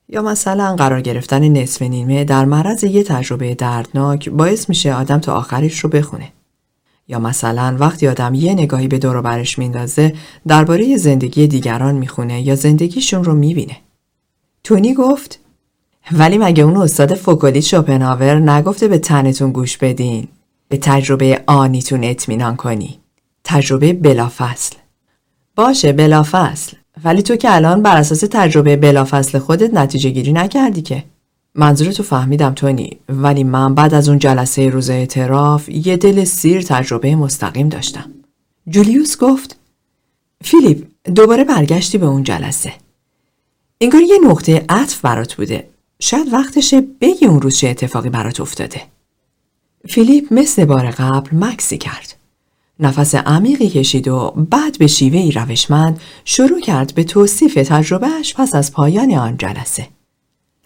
یا مثلا قرار گرفتن نصف نیمه در معرض یه تجربه دردناک باعث میشه آدم تا آخرش رو بخونه. یا مثلا وقتی آدم یه نگاهی به دور برش میندازه درباره زندگی دیگران می‌خونه یا زندگیشون رو می‌بینه. تونی گفت ولی مگه اون استاد فوکالی شوپنهاور نگفته به تنتون گوش بدین؟ به تجربه آنیتون اطمینان کنی. تجربه بلافصل. باشه بلافصل. ولی تو که الان بر اساس تجربه بلافصل خودت نتیجه گیری نکردی که. منظورتو فهمیدم تونی. ولی من بعد از اون جلسه روز اعتراف یه دل سیر تجربه مستقیم داشتم. جولیوس گفت فیلیپ دوباره برگشتی به اون جلسه. انگار یه نقطه عطف برات بوده. شاید وقتشه بگی اون روز چه اتفاقی برات افتاده. فیلیپ مثل بار قبل مکسی کرد. نفس عمیقی کشید و بعد به شیوه ای روشمند شروع کرد به توصیف تجربهش پس از پایان آن جلسه.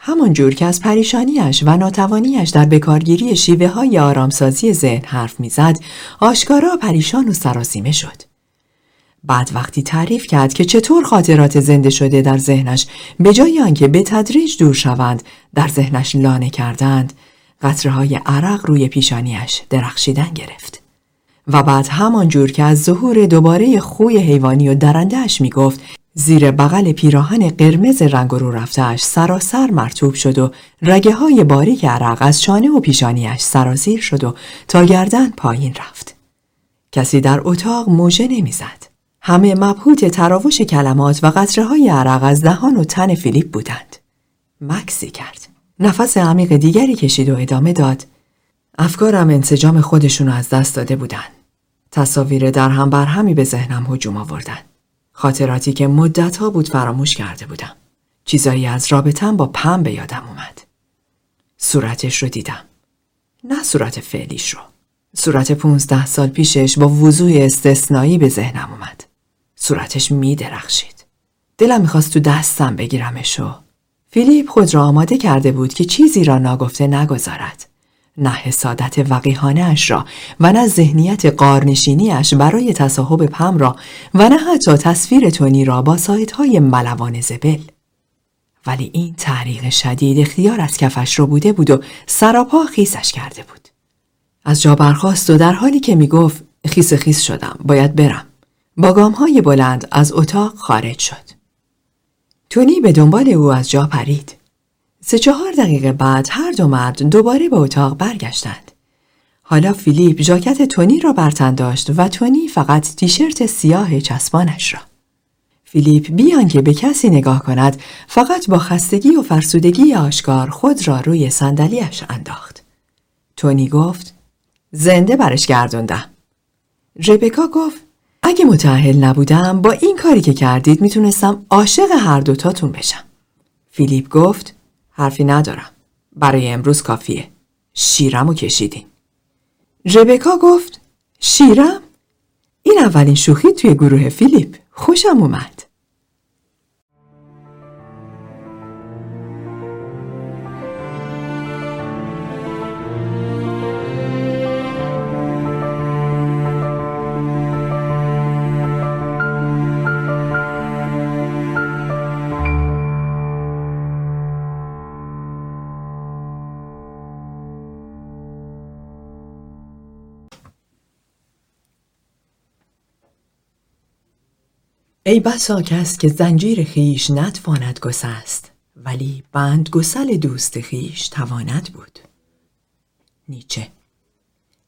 همان جور که از پریشانیش و ناتوانیش در بکارگیری شیوه های آرامسازی ذهن حرف می‌زد، آشکارا پریشان و سراسیمه شد. بعد وقتی تعریف کرد که چطور خاطرات زنده شده در ذهنش به جای آنکه به تدریج دور شوند در ذهنش لانه کردند، قطره های عرق روی پیشانیش درخشیدن گرفت. و بعد همان جور که از ظهور دوباره خوی حیوانی و درندهش می گفت زیر بغل پیراهن قرمز رنگ رو رفتهش سراسر مرتوب شد و رگه های باریک عرق از شانه و پیشانیش سرازیر شد و تا گردن پایین رفت. کسی در اتاق موجه نمی‌زد. همه مبهوت تراوش کلمات و قطره های عرق از دهان و تن فیلیپ بودند. مکسی کرد. نفس عمیق دیگری کشید و ادامه داد. افکارم انسجام خودشونو از دست داده بودند. تصاویر در هم بر همی به ذهنم هجوم آوردن. خاطراتی که مدتها بود فراموش کرده بودم. چیزایی از رابطم با پم به یادم اومد. صورتش رو دیدم. نه صورت فعلیش رو. صورت پونزده سال پیشش با وضوح استثنایی به ذهنم اومد. صورتش می درخشید. دلم می‌خواست تو دستم بگیرمش و فیلیپ خود را آماده کرده بود که چیزی را ناگفته نگذارد. نه حسادت وقیهانش را و نه ذهنیت قارنشینیش برای تصاحب پم را و نه حتی تصویر تونی را با سایتهای ملوان زبل. ولی این تحریق شدید اختیار از کفش رو بوده بود و سراپا خیسش کرده بود. از جا برخواست و در حالی که می گفت خیس خیس شدم باید برم. با گام های بلند از اتاق خارج شد. تونی به دنبال او از جا پرید. سه چهار دقیقه بعد هر دو مرد دوباره به اتاق برگشتند. حالا فیلیپ ژاکت تونی را برتن داشت و تونی فقط تیشرت سیاه چسبانش را. فیلیپ بیان که به کسی نگاه کند فقط با خستگی و فرسودگی آشکار خود را روی صندلیاش انداخت. تونی گفت زنده برش گردوندم. ربکا گفت اگه متعهل نبودم با این کاری که کردید می‌تونستم عاشق هر دوتاتون بشم. فیلیپ گفت حرفی ندارم. برای امروز کافیه. شیرم و کشیدین. ربکا گفت شیرم؟ این اولین شوخی توی گروه فیلیپ. خوشم اومد. ای بسا کس که زنجیر خیش نتواند گسست ولی بند گسل دوست خیش تواند بود. نیچه.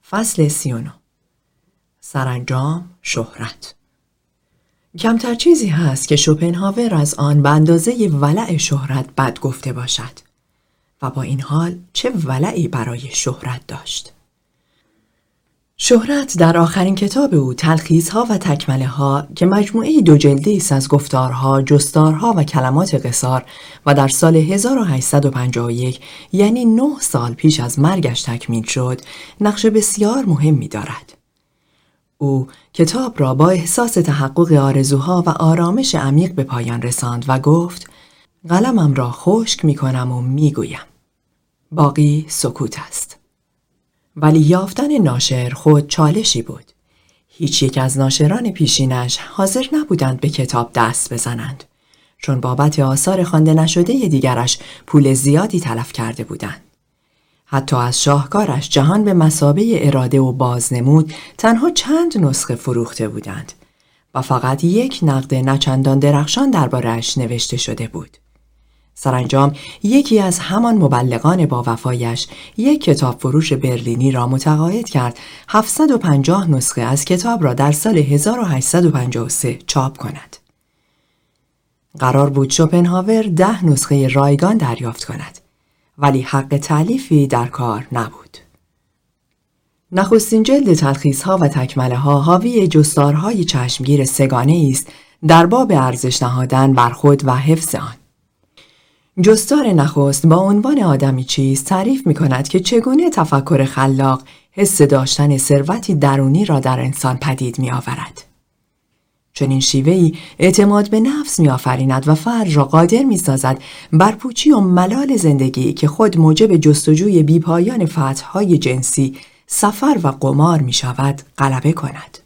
فصل سیونو سرانجام شهرت. کمتر چیزی هست که شوپنهاور از آن به اندازه ولع شهرت بد گفته باشد و با این حال چه ولعی برای شهرت داشت؟ شهرت در آخرین کتاب او تلخیص ها و تکمله ها که مجموعه دو جلدی است از گفتارها، جستارها و کلمات قصار و در سال 1851 یعنی نه سال پیش از مرگش تکمیل شد، نقش بسیار مهمی دارد. او کتاب را با احساس تحقق آرزوها و آرامش عمیق به پایان رساند و گفت قلمم را خشک می کنم و می گویم. باقی سکوت است. ولی یافتن ناشر خود چالشی بود. هیچ یک از ناشران پیشینش حاضر نبودند به کتاب دست بزنند. چون بابت آثار خوانده نشده دیگرش پول زیادی تلف کرده بودند. حتی از شاهکارش جهان به مسابه اراده و بازنمود تنها چند نسخه فروخته بودند و فقط یک نقد نچندان درخشان دربارهاش نوشته شده بود. سرانجام یکی از همان مبلغان با وفایش یک کتاب فروش برلینی را متقاعد کرد 750 نسخه از کتاب را در سال 1853 چاپ کند. قرار بود شوپنهاور ده نسخه رایگان دریافت کند ولی حق تعلیفی در کار نبود. نخستین جلد تلخیص ها و تکمله ها حاوی جستارهای چشمگیر سگانه است در باب ارزش نهادن بر خود و حفظ آن. جستار نخست با عنوان آدمی چیز تعریف می کند که چگونه تفکر خلاق حس داشتن ثروتی درونی را در انسان پدید می آورد. چون این شیوهی اعتماد به نفس می آفریند و فرد را قادر می سازد بر پوچی و ملال زندگی که خود موجب جستجوی بیپایان فتحهای جنسی، سفر و قمار می شود غلبه کند.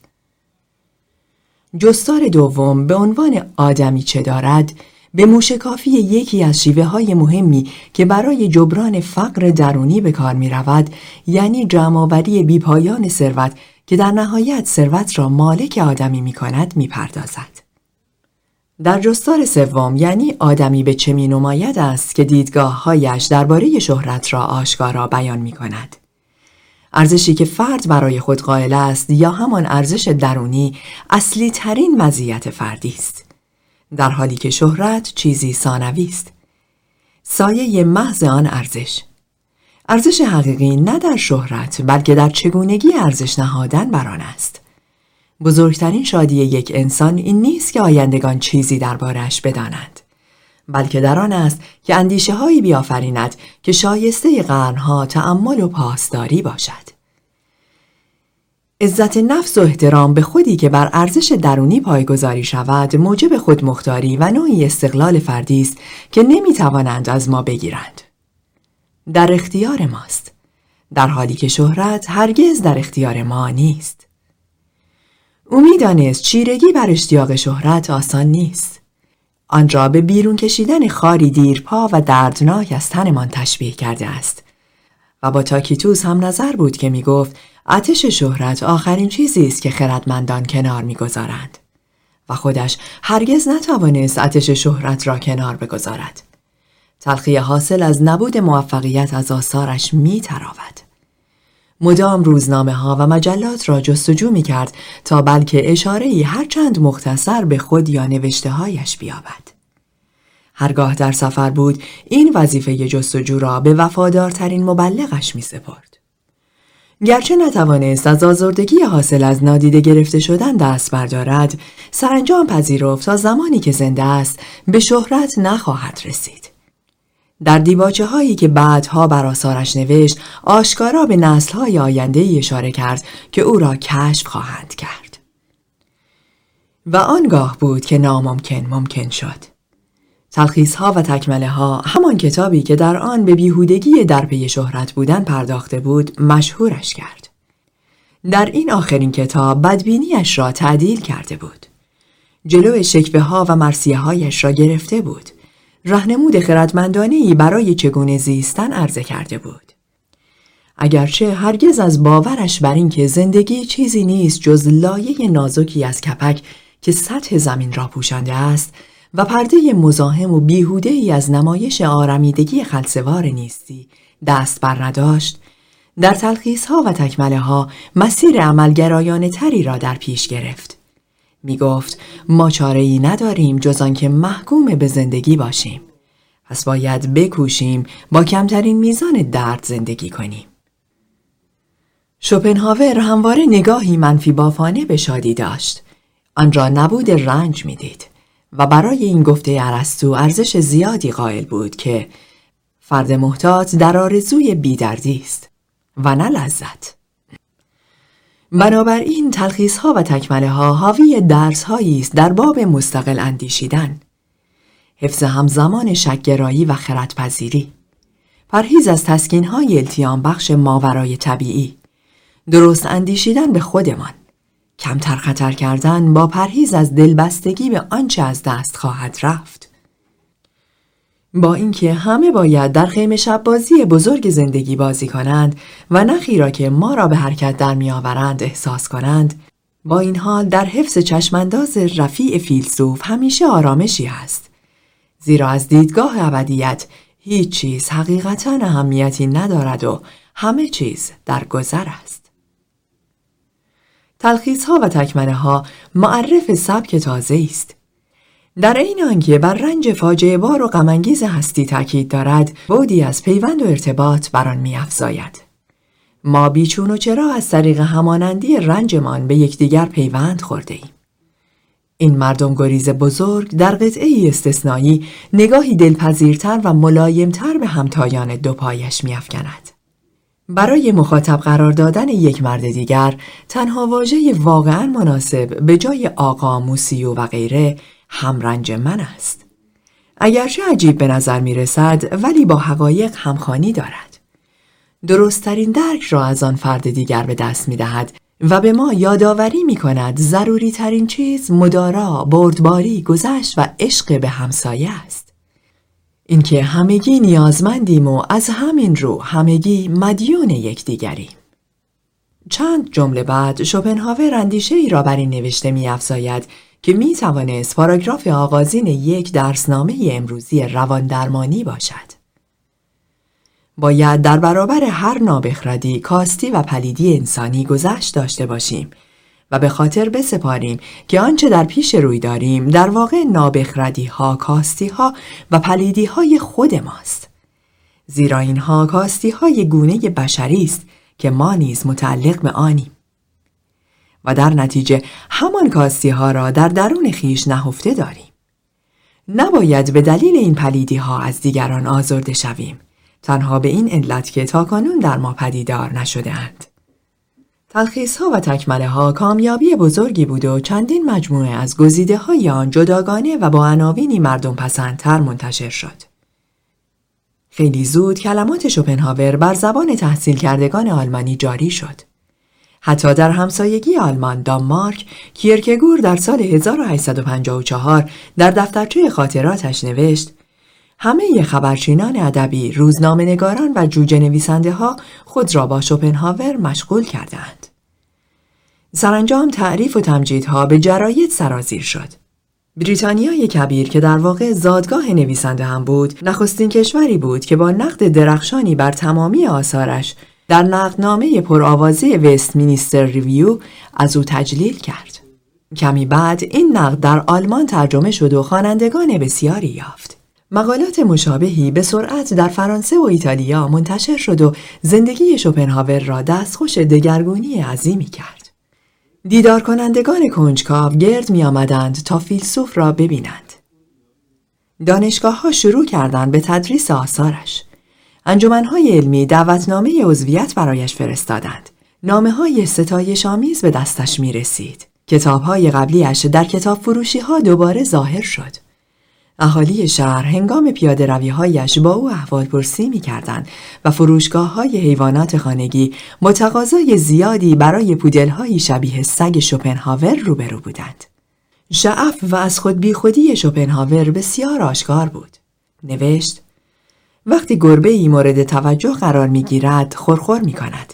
جستار دوم به عنوان آدمی چه دارد به موشکافی یکی از شیوه های مهمی که برای جبران فقر درونی به کار می رود یعنی جمعآوری بیپایان ثروت که در نهایت ثروت را مالک آدمی می کند می پردازد. در جستار سوم یعنی آدمی به چه می نماید است که دیدگاه هایش درباره شهرت را آشکارا بیان می کند. ارزشی که فرد برای خود قائل است یا همان ارزش درونی اصلی ترین مزیت فردی است. در حالی که شهرت چیزی ثانوی است. سایه محض آن ارزش. ارزش حقیقی نه در شهرت بلکه در چگونگی ارزش نهادن بر آن است. بزرگترین شادی یک انسان این نیست که آیندگان چیزی دربارش بدانند بلکه در آن است که اندیشه هایی بیافریند که شایسته قرنها تأمل و پاسداری باشد. عزت نفس و احترام به خودی که بر ارزش درونی پایگذاری شود موجب خودمختاری و نوعی استقلال فردی است که نمی‌توانند از ما بگیرند. در اختیار ماست. در حالی که شهرت هرگز در اختیار ما نیست. او می‌دانست چیرگی بر اشتیاق شهرت آسان نیست. آن را به بیرون کشیدن خاری دیرپا و دردناک از تنمان تشبیه کرده است. و با تاکیتوس هم نظر بود که می گفت آتش شهرت آخرین چیزی است که خردمندان کنار می‌گذارند و خودش هرگز نتوانست آتش شهرت را کنار بگذارد تلخی حاصل از نبود موفقیت از آثارش می تراود. مدام روزنامه ها و مجلات را جستجو می کرد تا بلکه اشاره ای هرچند مختصر به خود یا نوشته هایش بیابد. هرگاه در سفر بود این وظیفه جستجو را به وفادارترین مبلغش می سپرد. گرچه نتوانست از آزردگی حاصل از نادیده گرفته شدن دست بردارد سرانجام پذیرفت تا زمانی که زنده است به شهرت نخواهد رسید در دیباچه هایی که بعدها بر آثارش نوشت آشکارا به نسل های آینده اشاره کرد که او را کشف خواهند کرد. و آنگاه بود که ناممکن ممکن شد. تلخیص ها و تکمله ها همان کتابی که در آن به بیهودگی در پی شهرت بودن پرداخته بود مشهورش کرد. در این آخرین کتاب بدبینیش را تعدیل کرده بود. جلو شکوه ها و مرسیه هایش را گرفته بود. رهنمود خردمندانه ای برای چگونه زیستن عرضه کرده بود. اگرچه هرگز از باورش بر اینکه زندگی چیزی نیست جز لایه نازکی از کپک که سطح زمین را پوشانده است و پرده مزاحم و بیهوده ای از نمایش آرمیدگی خلصوار نیستی دست بر نداشت در تلخیص ها و تکمله ها مسیر عملگرایانه تری را در پیش گرفت. می گفت ما چاره ای نداریم جز آنکه محکوم به زندگی باشیم. پس باید بکوشیم با کمترین میزان درد زندگی کنیم. شوپنهاور همواره نگاهی منفی بافانه به شادی داشت. آن را نبود رنج می‌دید و برای این گفته ارسطو ارزش زیادی قائل بود که فرد محتاط در آرزوی بیدردی است و نه لذت. بنابراین تلخیص ها و تکمله ها حاوی درس است در باب مستقل اندیشیدن حفظ همزمان شکگرایی و خردپذیری پرهیز از تسکین های التیام بخش ماورای طبیعی درست اندیشیدن به خودمان کمتر خطر کردن با پرهیز از دلبستگی به آنچه از دست خواهد رفت. با اینکه همه باید در خیمه شب بازی بزرگ زندگی بازی کنند و نخی را که ما را به حرکت در میآورند احساس کنند با این حال در حفظ چشمانداز رفیع فیلسوف همیشه آرامشی هست زیرا از دیدگاه ابدیت هیچ چیز حقیقتا اهمیتی ندارد و همه چیز در گذر است. تلخیص ها و تکمنه ها معرف سبک تازه است. در این آنکه بر رنج فاجعه بار و غمانگیز هستی تاکید دارد بودی از پیوند و ارتباط بر آن میافزاید. ما بیچون و چرا از طریق همانندی رنجمان به یکدیگر پیوند خورده ایم این مردم گریز بزرگ در قطعه ای استثنایی نگاهی دلپذیرتر و ملایمتر به همتایان دو پایش میافکند. برای مخاطب قرار دادن یک مرد دیگر تنها واژه واقعا مناسب به جای آقا موسیو و غیره همرنج من است. اگرچه عجیب به نظر می رسد ولی با حقایق همخانی دارد. درستترین درک را از آن فرد دیگر به دست می دهد و به ما یادآوری می کند ضروری ترین چیز مدارا، بردباری، گذشت و عشق به همسایه است. اینکه همگی نیازمندیم و از همین رو همگی مدیون یکدیگریم. چند جمله بعد شوپنهاور اندیشه ای را بر این نوشته می افزاید که می توانست پاراگراف آغازین یک درسنامه امروزی روان درمانی باشد. باید در برابر هر نابخردی، کاستی و پلیدی انسانی گذشت داشته باشیم به خاطر بسپاریم که آنچه در پیش روی داریم در واقع نابخردی ها، کاستی ها و پلیدی های خود ماست. زیرا اینها کاستی های گونه بشری است که ما نیز متعلق به آنیم. و در نتیجه همان کاستی ها را در درون خیش نهفته داریم. نباید به دلیل این پلیدی ها از دیگران آزرده شویم. تنها به این علت که تاکنون در ما پدیدار نشده اند. تلخیص ها و تکمله ها کامیابی بزرگی بود و چندین مجموعه از گزیده های آن جداگانه و با عناوینی مردم پسندتر منتشر شد. خیلی زود کلمات شوپنهاور بر زبان تحصیل کردگان آلمانی جاری شد. حتی در همسایگی آلمان دانمارک کیرکگور در سال 1854 در دفترچه خاطراتش نوشت همه خبرچینان ادبی، روزنامه نگاران و جوجه نویسنده ها خود را با شوپنهاور مشغول کردند. سرانجام تعریف و تمجیدها به جراید سرازیر شد. بریتانیای کبیر که در واقع زادگاه نویسنده هم بود، نخستین کشوری بود که با نقد درخشانی بر تمامی آثارش در نقدنامه پرآوازی وست مینیستر ریویو از او تجلیل کرد. کمی بعد این نقد در آلمان ترجمه شد و خوانندگان بسیاری یافت. مقالات مشابهی به سرعت در فرانسه و ایتالیا منتشر شد و زندگی شوپنهاور را دستخوش دگرگونی عظیمی کرد. دیدار کنندگان کنجکاو گرد می آمدند تا فیلسوف را ببینند. دانشگاه ها شروع کردند به تدریس آثارش. انجمنهای علمی دعوتنامه عضویت برایش فرستادند. نامه های ستایش آمیز به دستش می رسید. کتاب های قبلیش در کتاب فروشی ها دوباره ظاهر شد. اهالی شهر هنگام پیاده رویهایش با او احوال پرسی می کردن و فروشگاه های حیوانات خانگی متقاضای زیادی برای پودل شبیه سگ شوپنهاور روبرو بودند. شعف و از خود بی خودی شوپنهاور بسیار آشکار بود. نوشت وقتی گربه ای مورد توجه قرار می گیرد خورخور می کند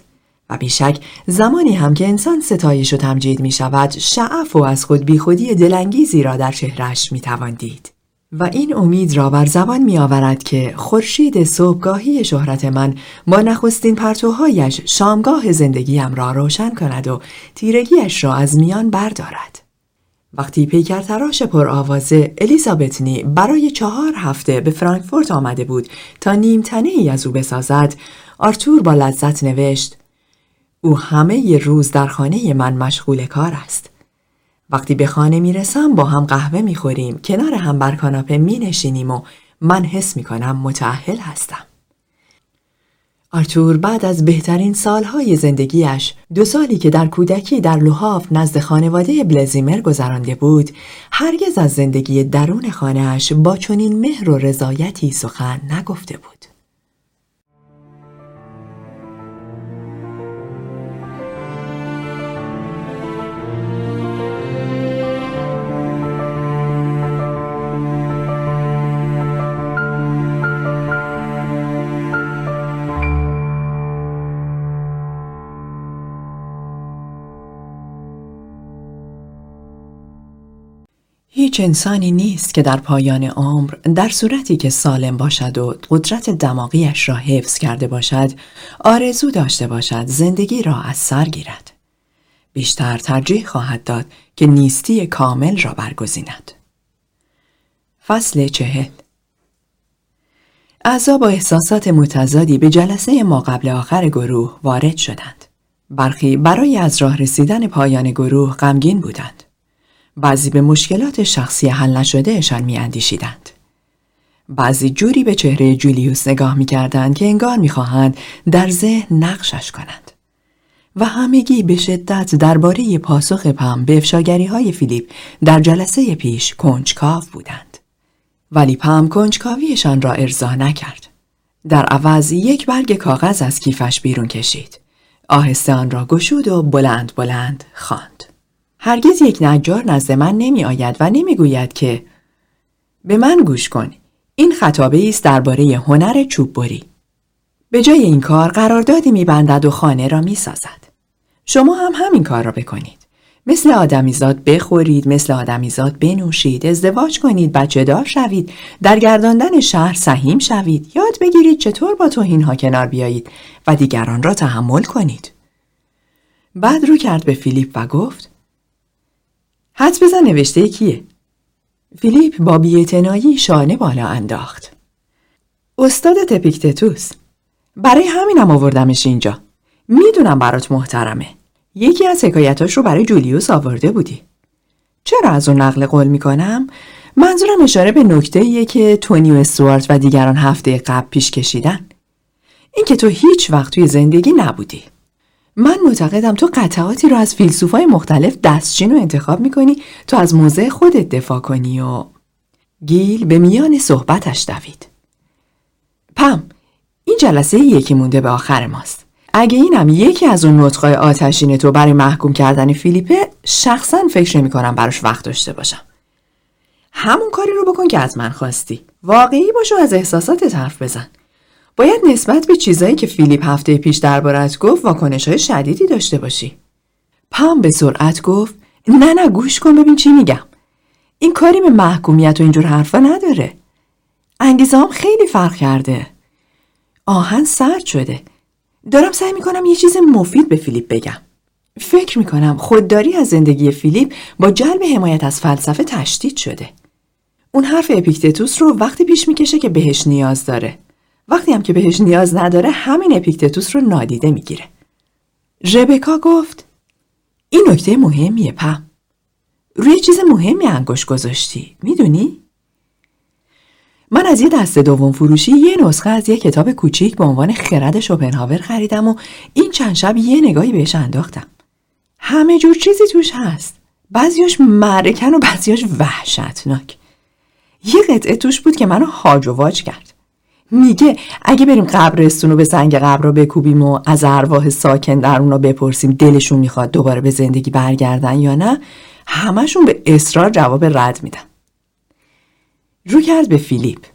و بیشک زمانی هم که انسان ستایش و تمجید می شود شعف و از خود بیخودی دلانگیزی را در چهرش می توان دید. و این امید را بر زبان می آورد که خورشید صبحگاهی شهرت من با نخستین پرتوهایش شامگاه زندگیم را روشن کند و تیرگیش را از میان بردارد. وقتی پیکر تراش پرآوازه الیزابت نی برای چهار هفته به فرانکفورت آمده بود تا نیمتنه ای از او بسازد آرتور با لذت نوشت او همه ی روز در خانه من مشغول کار است. وقتی به خانه می رسم با هم قهوه می خوریم کنار هم بر کاناپه می نشینیم و من حس می کنم متأهل هستم. آرتور بعد از بهترین سالهای زندگیش دو سالی که در کودکی در لوهاور نزد خانواده بلزیمر گذرانده بود هرگز از زندگی درون خانهاش با چنین مهر و رضایتی سخن نگفته بود. انسانی نیست که در پایان عمر در صورتی که سالم باشد و قدرت دماغیش را حفظ کرده باشد آرزو داشته باشد زندگی را از سر گیرد. بیشتر ترجیح خواهد داد که نیستی کامل را برگزیند. فصل چهل اعضا با احساسات متضادی به جلسه ما قبل آخر گروه وارد شدند. برخی برای از راه رسیدن پایان گروه غمگین بودند. بعضی به مشکلات شخصی حل نشدهشان می اندیشیدند. بعضی جوری به چهره جولیوس نگاه می کردند که انگار می خواهند در ذهن نقشش کنند. و همگی به شدت درباره پاسخ پم به افشاگری های فیلیپ در جلسه پیش کنجکاو بودند. ولی پم کنجکاویشان را ارضا نکرد. در عوض یک برگ کاغذ از کیفش بیرون کشید. آهسته آن را گشود و بلند بلند خواند. هرگز یک نجار نزد من نمی آید و نمی گوید که به من گوش کن این خطابه است درباره هنر چوب بری. به جای این کار قراردادی می بندد و خانه را می سازد. شما هم همین کار را بکنید. مثل آدمیزاد بخورید، مثل آدمیزاد بنوشید، ازدواج کنید، بچه دار شوید، در گرداندن شهر سهیم شوید، یاد بگیرید چطور با توهین ها کنار بیایید و دیگران را تحمل کنید. بعد رو کرد به فیلیپ و گفت حد بزن نوشته کیه؟ فیلیپ با بیعتنایی شانه بالا انداخت. استاد تپیکتتوس برای همینم آوردمش اینجا. می‌دونم برات محترمه. یکی از حکایتاش رو برای جولیوس آورده بودی. چرا از اون نقل قول می‌کنم؟ منظورم اشاره به نکته که تونی و استوارت و دیگران هفته قبل پیش کشیدن. اینکه تو هیچ وقت توی زندگی نبودی. من معتقدم تو قطعاتی رو از فیلسوفای مختلف دستچین رو انتخاب می‌کنی تو از موضع خودت دفاع کنی و گیل به میان صحبتش دوید. پم این جلسه یکی مونده به آخر ماست. اگه اینم یکی از اون نطقای آتشین تو برای محکوم کردن فیلیپه شخصا فکر نمی کنم براش وقت داشته باشم. همون کاری رو بکن که از من خواستی. واقعی باش و از احساسات حرف بزن. باید نسبت به چیزایی که فیلیپ هفته پیش دربارت گفت واکنش های شدیدی داشته باشی. پام به سرعت گفت نه نه گوش کن ببین چی میگم. این کاری به محکومیت و اینجور حرفا نداره. انگیزه خیلی فرق کرده. آهن سرد شده. دارم سعی می‌کنم یه چیز مفید به فیلیپ بگم. فکر می‌کنم خودداری از زندگی فیلیپ با جلب حمایت از فلسفه تشدید شده. اون حرف اپیکتتوس رو وقتی پیش می‌کشه که بهش نیاز داره. وقتی هم که بهش نیاز نداره همین اپیکتتوس رو نادیده می‌گیره. ربکا گفت این نکته مهمیه پم. روی چیز مهمی انگوش گذاشتی. می‌دونی؟ من از یه دست دوم فروشی یه نسخه از یه کتاب کوچیک به عنوان خرد شوپنهاور خریدم و این چند شب یه نگاهی بهش انداختم. همه جور چیزی توش هست. بعضیاش معرکن و بعضیاش وحشتناک. یه قطعه توش بود که منو هاج و واج کرد. میگه اگه بریم قبرستون رو به سنگ قبر رو بکوبیم و از ارواح ساکن در اونا بپرسیم دلشون می‌خواد دوباره به زندگی برگردن یا نه همشون به اصرار جواب رد میدن رو کرد به فیلیپ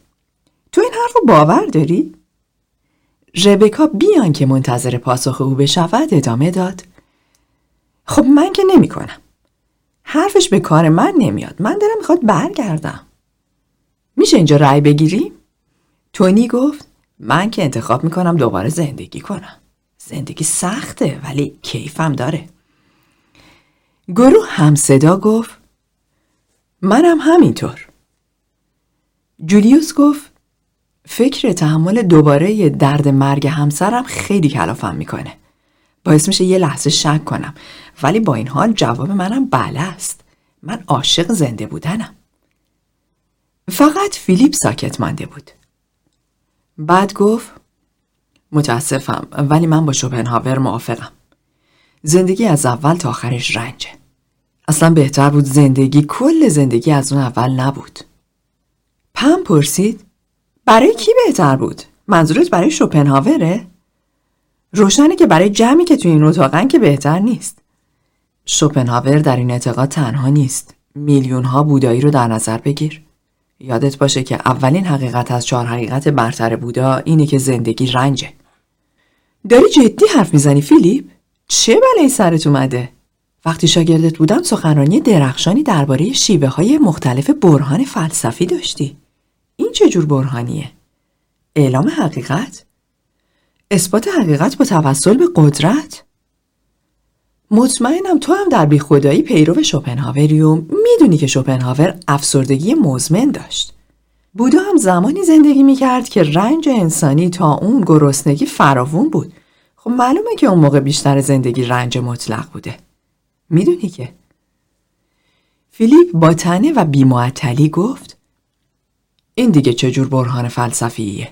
تو این حرف باور داری؟ ربکا بیان که منتظر پاسخ او بشود ادامه داد خب من که نمی کنم. حرفش به کار من نمیاد. من دلم می‌خواد برگردم. میشه اینجا رأی بگیری؟ تونی گفت من که انتخاب می‌کنم دوباره زندگی کنم. زندگی سخته ولی کیفم داره. گروه هم صدا گفت منم همینطور. جولیوس گفت فکر تحمل دوباره درد مرگ همسرم خیلی کلافم می‌کنه. باعث میشه یه لحظه شک کنم ولی با این حال جواب منم بله است. من عاشق زنده بودنم. فقط فیلیپ ساکت مانده بود. بعد گفت متاسفم ولی من با شوپنهاور موافقم. زندگی از اول تا آخرش رنجه. اصلا بهتر بود زندگی کل زندگی از اون اول نبود. پم پرسید برای کی بهتر بود؟ منظورت برای شوپنهاوره؟ روشنه که برای جمعی که توی این اتاقن که بهتر نیست. شوپنهاور در این اعتقاد تنها نیست. میلیون ها بودایی رو در نظر بگیر. یادت باشه که اولین حقیقت از چهار حقیقت برتر بودا اینه که زندگی رنجه. داری جدی حرف می‌زنی فیلیپ؟ چه بلایی سرت اومده؟ وقتی شاگردت بودم سخنرانی درخشانی درباره شیوه های مختلف برهان فلسفی داشتی. این چه جور برهانیه؟ اعلام حقیقت؟ اثبات حقیقت با توسل به قدرت؟ مطمئنم تو هم در بیخدایی پیرو شوپنهاوری و می‌دونی که شوپنهاور افسردگی مزمن داشت. بودا هم زمانی زندگی می‌کرد که رنج انسانی تا اون گرسنگی فراوون بود. خب معلومه که اون موقع بیشتر زندگی رنج مطلق بوده. می‌دونی که؟ فیلیپ با تنه و بیمعطلی گفت این دیگه چجور برهان فلسفیه؟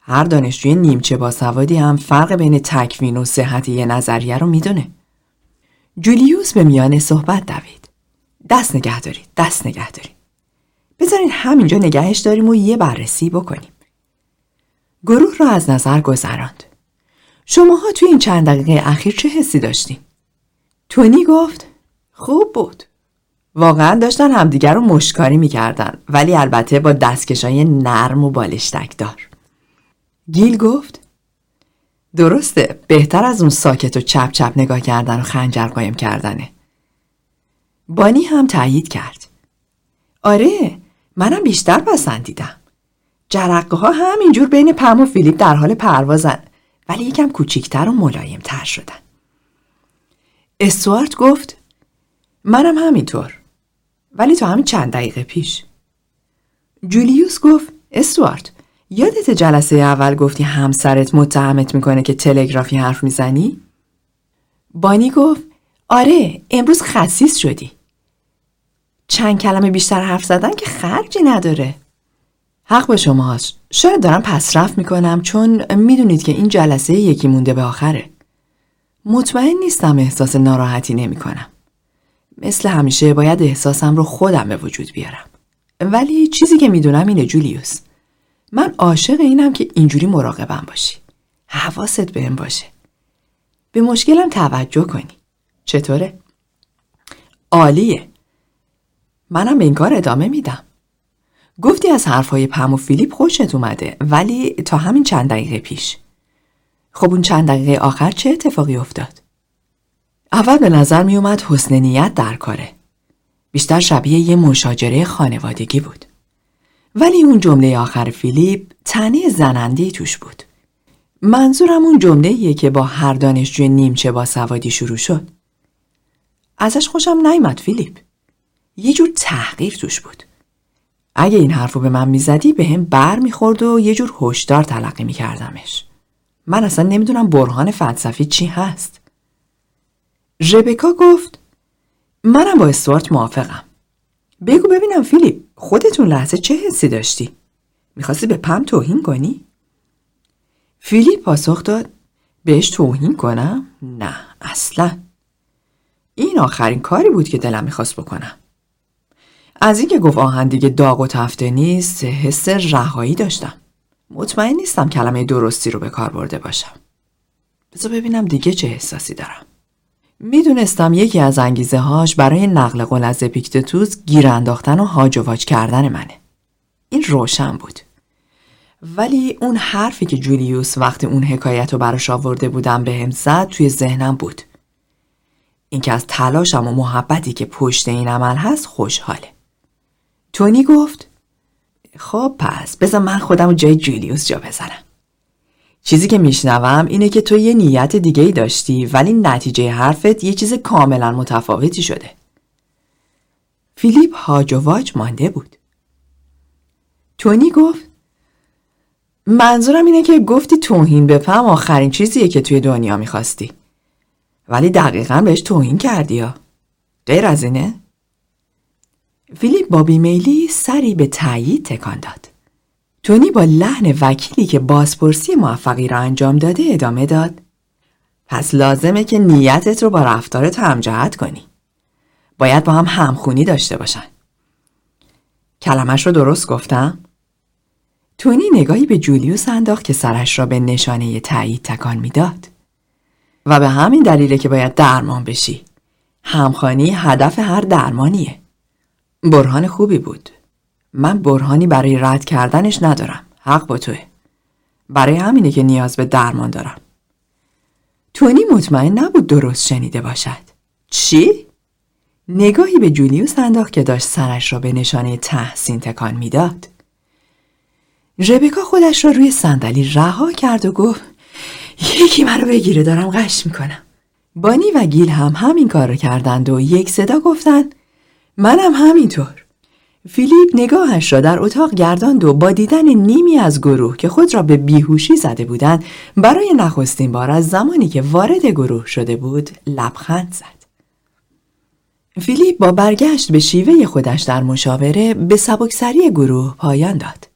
هر دانشجوی نیمچه با سوادی هم فرق بین تکوین و صحت یه نظریه رو می‌دونه. جولیوس به میان صحبت دوید. دست نگه دارید، دست نگه دارید. بذارین همینجا نگهش داریم و یه بررسی بکنیم. گروه را از نظر گذراند. شماها توی این چند دقیقه اخیر چه حسی داشتین؟ تونی گفت خوب بود. واقعا داشتن همدیگر رو مشکاری می‌کردن ولی البته با دستکشای نرم و بالشتک دار. گیل گفت درسته بهتر از اون ساکت و چپ چپ نگاه کردن و خنجر قایم کردنه. بانی هم تایید کرد. آره منم بیشتر پسندیدم. جرقه ها همینجور بین پم و فیلیپ در حال پروازن ولی یکم کوچیکتر و ملایم تر شدن. استوارت گفت منم همینطور ولی تا همین چند دقیقه پیش. جولیوس گفت استوارت یادت جلسه اول گفتی همسرت متهمت می‌کنه که تلگرافی حرف می‌زنی؟ بانی گفت آره امروز خصیص شدی. چند کلمه بیشتر حرف زدن که خرجی نداره. حق به شما هست. شاید دارم پسرفت می‌کنم چون می‌دونید که این جلسه یکی مونده به آخره. مطمئن نیستم احساس ناراحتی نمی‌کنم. مثل همیشه باید احساسم رو خودم به وجود بیارم. ولی چیزی که می‌دونم اینه جولیوس. من عاشق اینم که اینجوری مراقبم باشی. حواست بهم باشه. به مشکلم توجه کنی. چطوره؟ عالیه. منم به این کار ادامه میدم. گفتی از حرفهای پم و فیلیپ خوشت اومده ولی تا همین چند دقیقه پیش. خب اون چند دقیقه آخر چه اتفاقی افتاد؟ اول به نظر می اومد حسن نیت در کاره. بیشتر شبیه یه مشاجره خانوادگی بود. ولی اون جمله آخر فیلیپ تنه زننده توش بود. منظورم اون جمله که با هر دانشجوی نیمچه با سوادی شروع شد. ازش خوشم نیامد فیلیپ. یه جور تحقیر توش بود. اگه این حرفو به من می‌زدی به هم بر می‌خورد و یه جور هشدار تلقی میکردمش. من اصلا نمی‌دونم برهان فلسفی چی هست. ربکا گفت منم با استوارت موافقم. بگو ببینم فیلیپ خودتون لحظه چه حسی داشتی؟ می‌خواستی به پم توهین کنی؟ فیلیپ پاسخ داد بهش توهین کنم؟ نه اصلا این آخرین کاری بود که دلم می‌خواست بکنم از اینکه گفت آهن دیگه داغ و تفته نیست حس رهایی داشتم مطمئن نیستم کلمه درستی رو به کار برده باشم بذار ببینم دیگه چه احساسی دارم می‌دونستم یکی از انگیزه هاش برای نقل قول از اپیکتتوس گیر انداختن و هاج و واج کردن منه. این روشن بود. ولی اون حرفی که جولیوس وقتی اون حکایت رو براش آورده بودم به هم زد توی ذهنم بود. اینکه از تلاشم و محبتی که پشت این عمل هست خوشحاله. تونی گفت خب پس بذار من خودم جای جولیوس جا بزنم. چیزی که میشنوم اینه که تو یه نیت دیگه ای داشتی ولی نتیجه حرفت یه چیز کاملا متفاوتی شده. فیلیپ هاج و واج مانده بود. تونی گفت منظورم اینه که گفتی توهین بفهم آخرین چیزیه که توی دنیا می‌خواستی. ولی دقیقا بهش توهین کردی یا؟ غیر از اینه؟ فیلیپ با بیمیلی سری به تایید تکان داد. تونی با لحن وکیلی که بازپرسی موفقی را انجام داده ادامه داد. پس لازمه که نیتت رو با رفتارت همجهت کنی. باید با هم همخونی داشته باشن. کلمش رو درست گفتم؟ تونی نگاهی به جولیوس انداخت که سرش را به نشانه تایید تکان می‌داد. و به همین دلیله که باید درمان بشی. همخانی هدف هر درمانیه. برهان خوبی بود. من برهانی برای رد کردنش ندارم. حق با توه. برای همینه که نیاز به درمان دارم. تونی مطمئن نبود درست شنیده باشد. چی؟ نگاهی به جولیوس انداخت که داشت سرش را به نشانه تحسین تکان می‌داد. ربکا خودش را روی صندلی رها کرد و گفت یکی منو بگیره دارم قش می‌کنم. بانی و گیل هم همین کار رو کردند و یک صدا گفتند منم همینطور. فیلیپ نگاهش را در اتاق گرداند و با دیدن نیمی از گروه که خود را به بیهوشی زده بودند برای نخستین بار از زمانی که وارد گروه شده بود لبخند زد. فیلیپ با برگشت به شیوه خودش در مشاوره به سبکسری گروه پایان داد.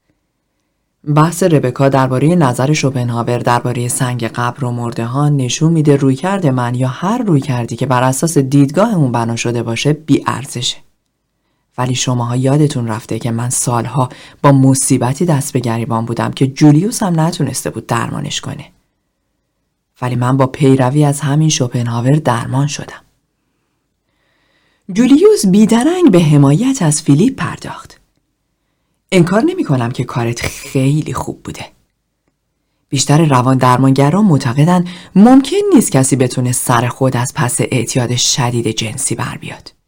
بحث ربکا درباره نظر شوپنهاور درباره سنگ قبر و مرده ها نشون میده رویکرد من یا هر روی کردی که بر اساس دیدگاه اون بنا شده باشه بی ارزشه. ولی شماها یادتون رفته که من سالها با مصیبتی دست به گریبان بودم که جولیوس هم نتونسته بود درمانش کنه. ولی من با پیروی از همین شوپنهاور درمان شدم. جولیوس بیدرنگ به حمایت از فیلیپ پرداخت. انکار نمی کنم که کارت خیلی خوب بوده. بیشتر روان درمانگران معتقدن ممکن نیست کسی بتونه سر خود از پس اعتیاد شدید جنسی بر بیاد.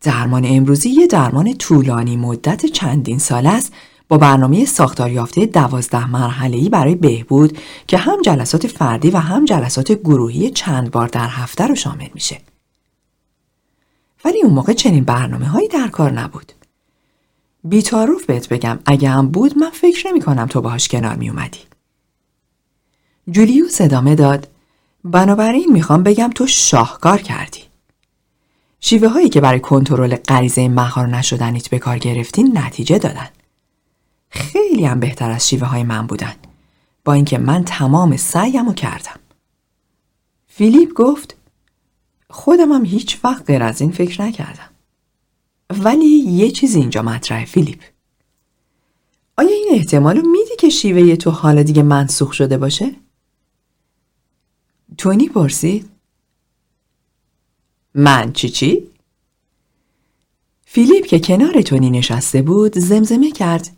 درمان امروزی یه درمان طولانی مدت چندین سال است با برنامه ساختار یافته دوازده مرحله‌ای برای بهبود که هم جلسات فردی و هم جلسات گروهی چند بار در هفته رو شامل میشه. ولی اون موقع چنین برنامه هایی در کار نبود. بیتاروف بهت بگم اگه هم بود من فکر نمی کنم تو باهاش کنار می اومدی. جولیوس ادامه داد بنابراین می‌خوام بگم تو شاهکار کردی. شیوه هایی که برای کنترل غریزه مهار نشدنیت به کار گرفتین نتیجه دادن. خیلی هم بهتر از شیوه های من بودن. با اینکه من تمام سعیم کردم. فیلیپ گفت خودم هم هیچ وقت غیر از این فکر نکردم. ولی یه چیزی اینجا مطرح فیلیپ. آیا این احتمال رو میدی که شیوه تو حالا دیگه منسوخ شده باشه؟ تونی پرسید من چی چی؟ فیلیپ که کنار تونی نشسته بود زمزمه کرد.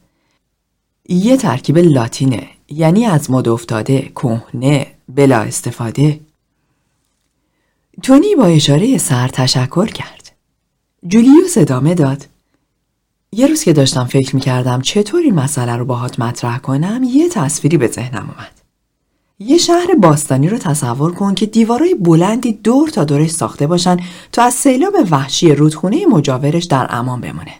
یه ترکیب لاتینه یعنی از مد افتاده کهنه بلا استفاده. تونی با اشاره سر تشکر کرد. جولیوس ادامه داد. یه روز که داشتم فکر می‌کردم چطوری مسئله رو باهات مطرح کنم یه تصویری به ذهنم اومد. یه شهر باستانی رو تصور کن که دیوارای بلندی دور تا دورش ساخته باشن تا از سیلاب وحشی رودخونه مجاورش در امان بمونه.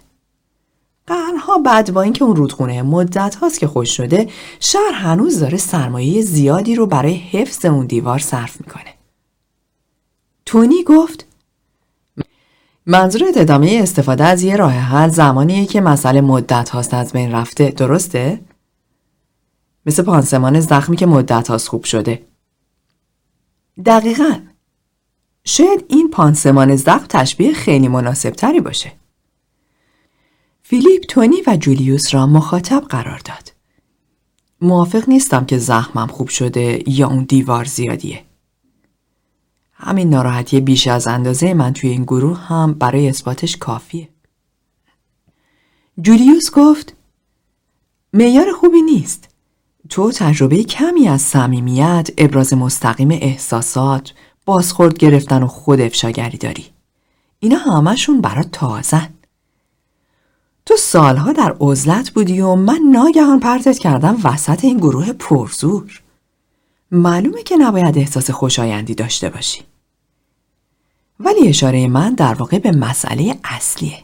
قرنها بعد با اینکه اون رودخونه مدت هاست که خوش شده شهر هنوز داره سرمایه زیادی رو برای حفظ اون دیوار صرف می‌کنه. تونی گفت منظورت ادامه استفاده از یه راه حل زمانیه که مسئله مدت هاست از بین رفته درسته؟ مثل پانسمان زخمی که مدت هاست خوب شده. دقیقا. شاید این پانسمان زخم تشبیه خیلی مناسب تری باشه. فیلیپ تونی و جولیوس را مخاطب قرار داد. موافق نیستم که زخمم خوب شده یا اون دیوار زیادیه. همین ناراحتی بیش از اندازه من توی این گروه هم برای اثباتش کافیه. جولیوس گفت معیار خوبی نیست تو تجربه کمی از صمیمیت ابراز مستقیم احساسات بازخورد گرفتن و خود افشاگری داری. اینا همشون برات تازن. تو سالها در عزلت بودی و من ناگهان پرتت کردم وسط این گروه پرزور. معلومه که نباید احساس خوشایندی داشته باشی. ولی اشاره من در واقع به مسئله اصلیه.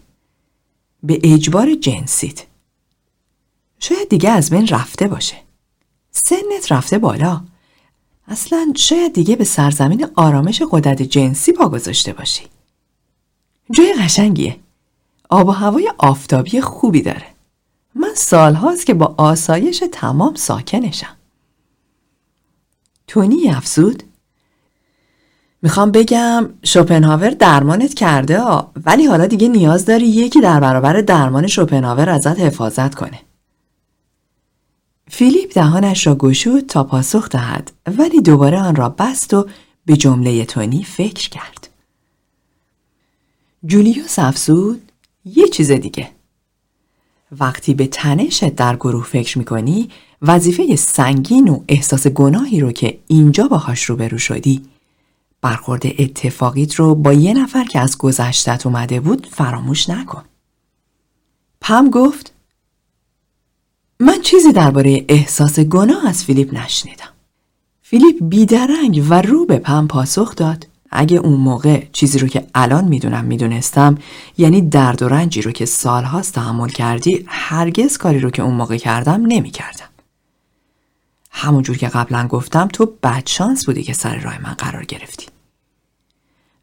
به اجبار جنسیت. شاید دیگه از بین رفته باشه. سنت رفته بالا. اصلا شاید دیگه به سرزمین آرامش قدرت جنسی پا گذاشته باشی. جای قشنگیه. آب و هوای آفتابی خوبی داره. من سالهاست که با آسایش تمام ساکنشم تونی افزود؟ می‌خوام بگم شوپنهاور درمانت کرده ولی حالا دیگه نیاز داری یکی در برابر درمان شوپنهاور ازت حفاظت کنه. فیلیپ دهانش را گشود تا پاسخ دهد ولی دوباره آن را بست و به جمله تونی فکر کرد. جولیوس افسود یه چیز دیگه. وقتی به تنشت در گروه فکر می‌کنی وظیفه سنگین و احساس گناهی رو که اینجا باهاش روبرو شدی برخورد اتفاقیت رو با یه نفر که از گذشتت اومده بود فراموش نکن. پم گفت من چیزی درباره احساس گناه از فیلیپ نشنیدم. فیلیپ بیدرنگ و رو به پم پاسخ داد اگه اون موقع چیزی رو که الان می‌دونم می‌دونستم یعنی درد و رنجی رو که سالهاست تحمل کردی هرگز کاری رو که اون موقع کردم نمی‌کردم. همونجور که قبلا گفتم تو بدشانس بودی که سر راه من قرار گرفتی.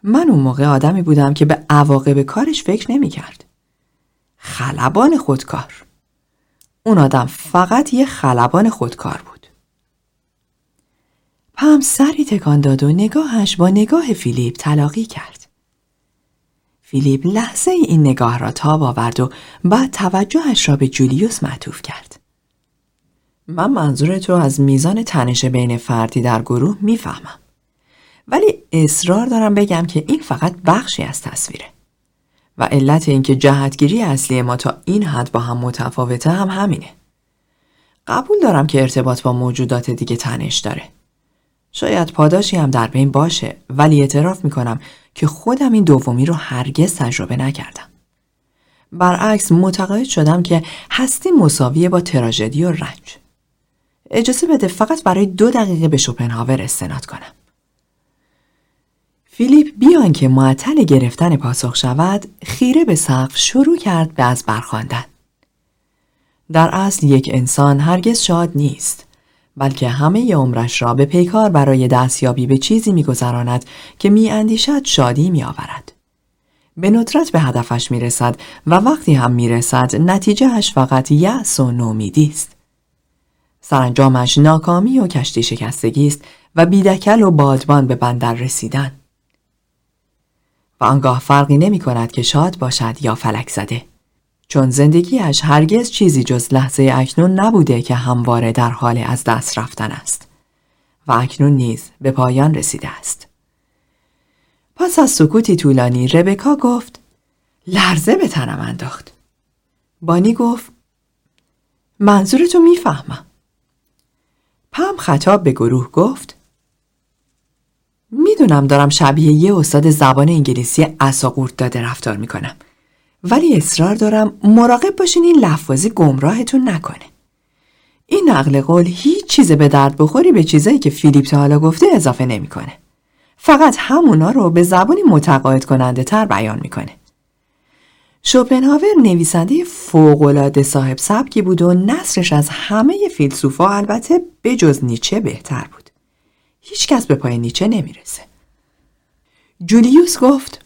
من اون موقع آدمی بودم که به عواقب کارش فکر نمی‌کرد. خلبان خودکار. اون آدم فقط یه خلبان خودکار بود. پم سری تکان داد و نگاهش با نگاه فیلیپ تلاقی کرد. فیلیپ لحظه این نگاه را تاب آورد و بعد توجهش را به جولیوس معطوف کرد. من منظور تو از میزان تنش بین فردی در گروه می‌فهمم. ولی اصرار دارم بگم که این فقط بخشی از تصویره. و علت اینکه جهتگیری اصلی ما تا این حد با هم متفاوته هم همینه. قبول دارم که ارتباط با موجودات دیگه تنش داره. شاید پاداشی هم در بین باشه ولی اعتراف می‌کنم که خودم این دومی رو هرگز تجربه نکردم. برعکس معتقد شدم که هستی مساویه با تراژدی و رنج. اجازه بده فقط برای دو دقیقه به شوپنهاور استناد کنم. فیلیپ بیان که معطل گرفتن پاسخ شود خیره به سقف شروع کرد به از برخواندن. در اصل یک انسان هرگز شاد نیست بلکه همه عمرش را به پیکار برای دستیابی به چیزی میگذراند که میاندیشد شادی میآورد. به ندرت به هدفش می‌رسد و وقتی هم می‌رسد نتیجهش فقط یأس و نومیدی است. سرانجامش ناکامی و کشتی شکستگی است و بیدکل و بادبان به بندر رسیدن. و آنگاه فرقی نمی کند که شاد باشد یا فلک زده. چون زندگیش هرگز چیزی جز لحظه اکنون نبوده که همواره در حال از دست رفتن است. و اکنون نیز به پایان رسیده است. پس از سکوتی طولانی ربکا گفت لرزه به تنم انداخت. بانی گفت منظورتو می‌فهمم. پم خطاب به گروه گفت می‌دونم دارم شبیه یه استاد زبان انگلیسی اساقورت داده رفتار می‌کنم. ولی اصرار دارم مراقب باشین این لفظی گمراهتون نکنه. این نقل قول هیچ چیز به درد بخوری به چیزایی که فیلیپ تا حالا گفته اضافه نمی‌کنه. فقط همونا رو به زبانی متقاعد کننده تر بیان می‌کنه. شوپنهاور نویسنده فوقالعاده صاحب سبکی بود و نصرش از همه فیلسوفا البته بجز نیچه بهتر بود. هیچ کس به پای نیچه نمی‌رسه. جولیوس گفت